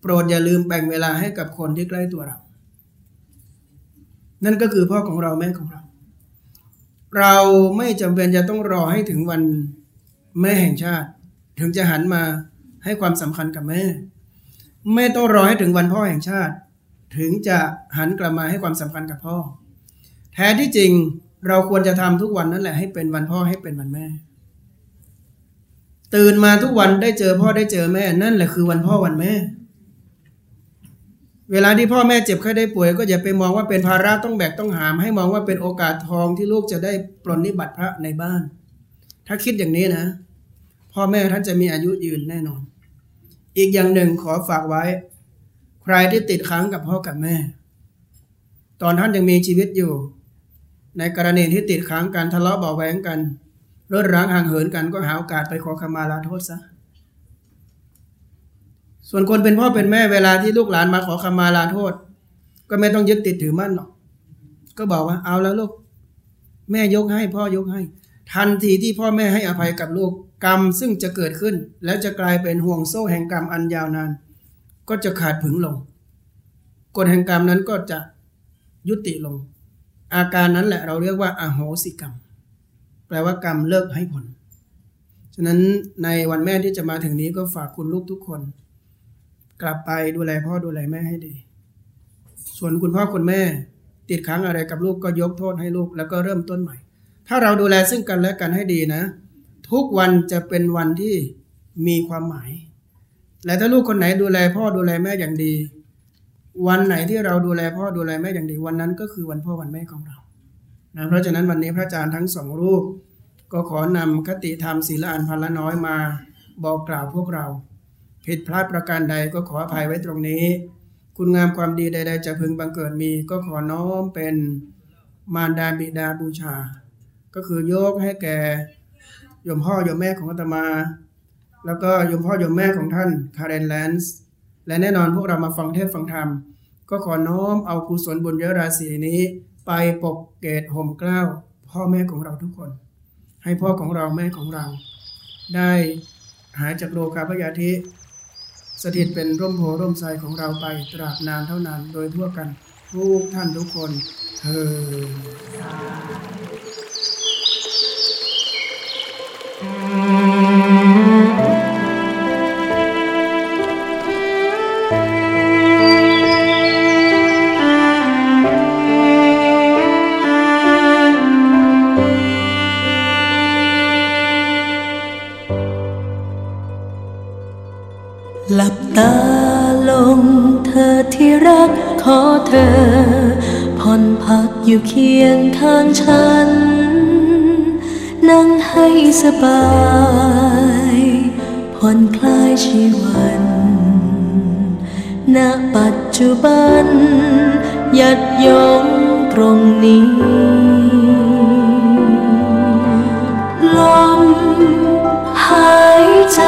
โปรดอย่าลืมแบ่งเวลาให้กับคนที่ใกล้ตัวเรา นั่นก็คือพ่อของเราแม่ของเรา เราไม่จำเป็นจะต้องรอให้ถึงวันแม่แห่งชาติ ถึงจะหันมาให้ความสำคัญกับแม่ ไม่ต้องรอให้ถึงวันพ่อแห่งชาติ ถึงจะหันกลับมาให้ความสำคัญกับพ่อ แท้ที่จริงเราควรจะทำทุกวันนั่นแหละให้เป็นวันพ่อให้เป็นวันแม่ ตื่นมาทุกวันได้เจอพ่อได้เจอแม่ นั่นแหละคือวันพ่อวันแม่ เวลาที่พ่อแม่เจ็บไข้ได้ป่วย ก็อย่าไปมองว่าเป็นภาระต้องแบกต้องหาม ให้มองว่าเป็นโอกาสทองที่ลูกจะได้ปรนนิบัติพระในบ้าน ถ้าคิดอย่างนี้นะ พ่อแม่ท่านจะมีอายุยืนแน่นอน อีกอย่างหนึ่งขอฝากไว้ ใครที่ติดค้างกับพ่อกับแม่ ตอนท่านยังมีชีวิตอยู่ ในกรณีที่ติดค้างกันทะเลาะเบาแหวงกัน รถร้างห่างเหินกันก็หาโอกาสไปขอขมาลาโทษซะ ส่วนคนเป็นพ่อเป็นแม่เวลาที่ลูกหลานมาขอขมาลาโทษ ก็ไม่ต้องยึดติดถือมั่นหรอก ก็บอกว่าเอาแล้วลูก แม่ยกให้พ่อยกให้ ทันทีที่พ่อแม่ให้อภัยกับลูกกรรมซึ่งจะเกิดขึ้น แล้วจะกลายเป็นห่วงโซ่แห่งกรรมอันยาวนาน ก็จะขาดผึงลงกฎแห่งกรรมนั้นก็จะยุติลง อาการนั้นแหละเราเรียกว่าอาโหสิกรรม แปลว่ากรรมเลิกให้ผล ฉะนั้นในวันแม่ที่จะมาถึงนี้ก็ฝากคุณลูกทุกคน กลับไปดูแลพ่อดูแลแม่ให้ดี ส่วนคุณพ่อคุณแม่ ติดค้างอะไรกับลูกก็ยกโทษให้ลูกแล้วก็เริ่มต้นใหม่ ถ้าเราดูแลซึ่งกันและกันให้ดีนะ ทุกวันจะเป็นวันที่มีความหมาย และถ้าลูกคนไหนดูแลพ่อดูแลแม่อย่างดี วันไหนที่เราดูแลพ่อดูแลแม่อย่างดีวันนั้นก็คือวันพ่อวันแม่ของเรา นะเพราะฉะนั้นวันนี้พระอาจารย์ทั้งสองรูป ก็ขอนำคติธรรมศีลอันพันละน้อยมาบอกกล่าวพวกเรา ผิดพลาดประการใดก็ขออภัยไว้ตรงนี้ คุณงามความดีใด ๆ จะพึงบังเกิดมี ก็ขอน้อมเป็นมารดาบิดาบูชา ก็คือยกให้แก่ยมพ่อโยมแม่ของอาตมา แล้วก็ยมพ่อยมแม่ของท่านคาร์เรนแลนส์และแน่นอนพวกเรามาฟังเทศฟังธรรม ก็ขอน้อมเอากุศลบุญเยอะราศีนี้ ไปปกเกตห่มเกล้าพ่อแม่ของเราทุกคน ให้พ่อของเราแม่ของเรา ได้หายจากโรคาพยาธิ สถิตเป็นร่มโพร่มไทรของเราไปตราบนานเท่านานโดยทั่วกันทุกท่านทุกคนเธอ อยู่เคียงข้างฉัน นั่งให้สบายผ่อนคลายชีวัน ณ ปัจจุบัน ยัดยงตรงนี้ ลมหายใจ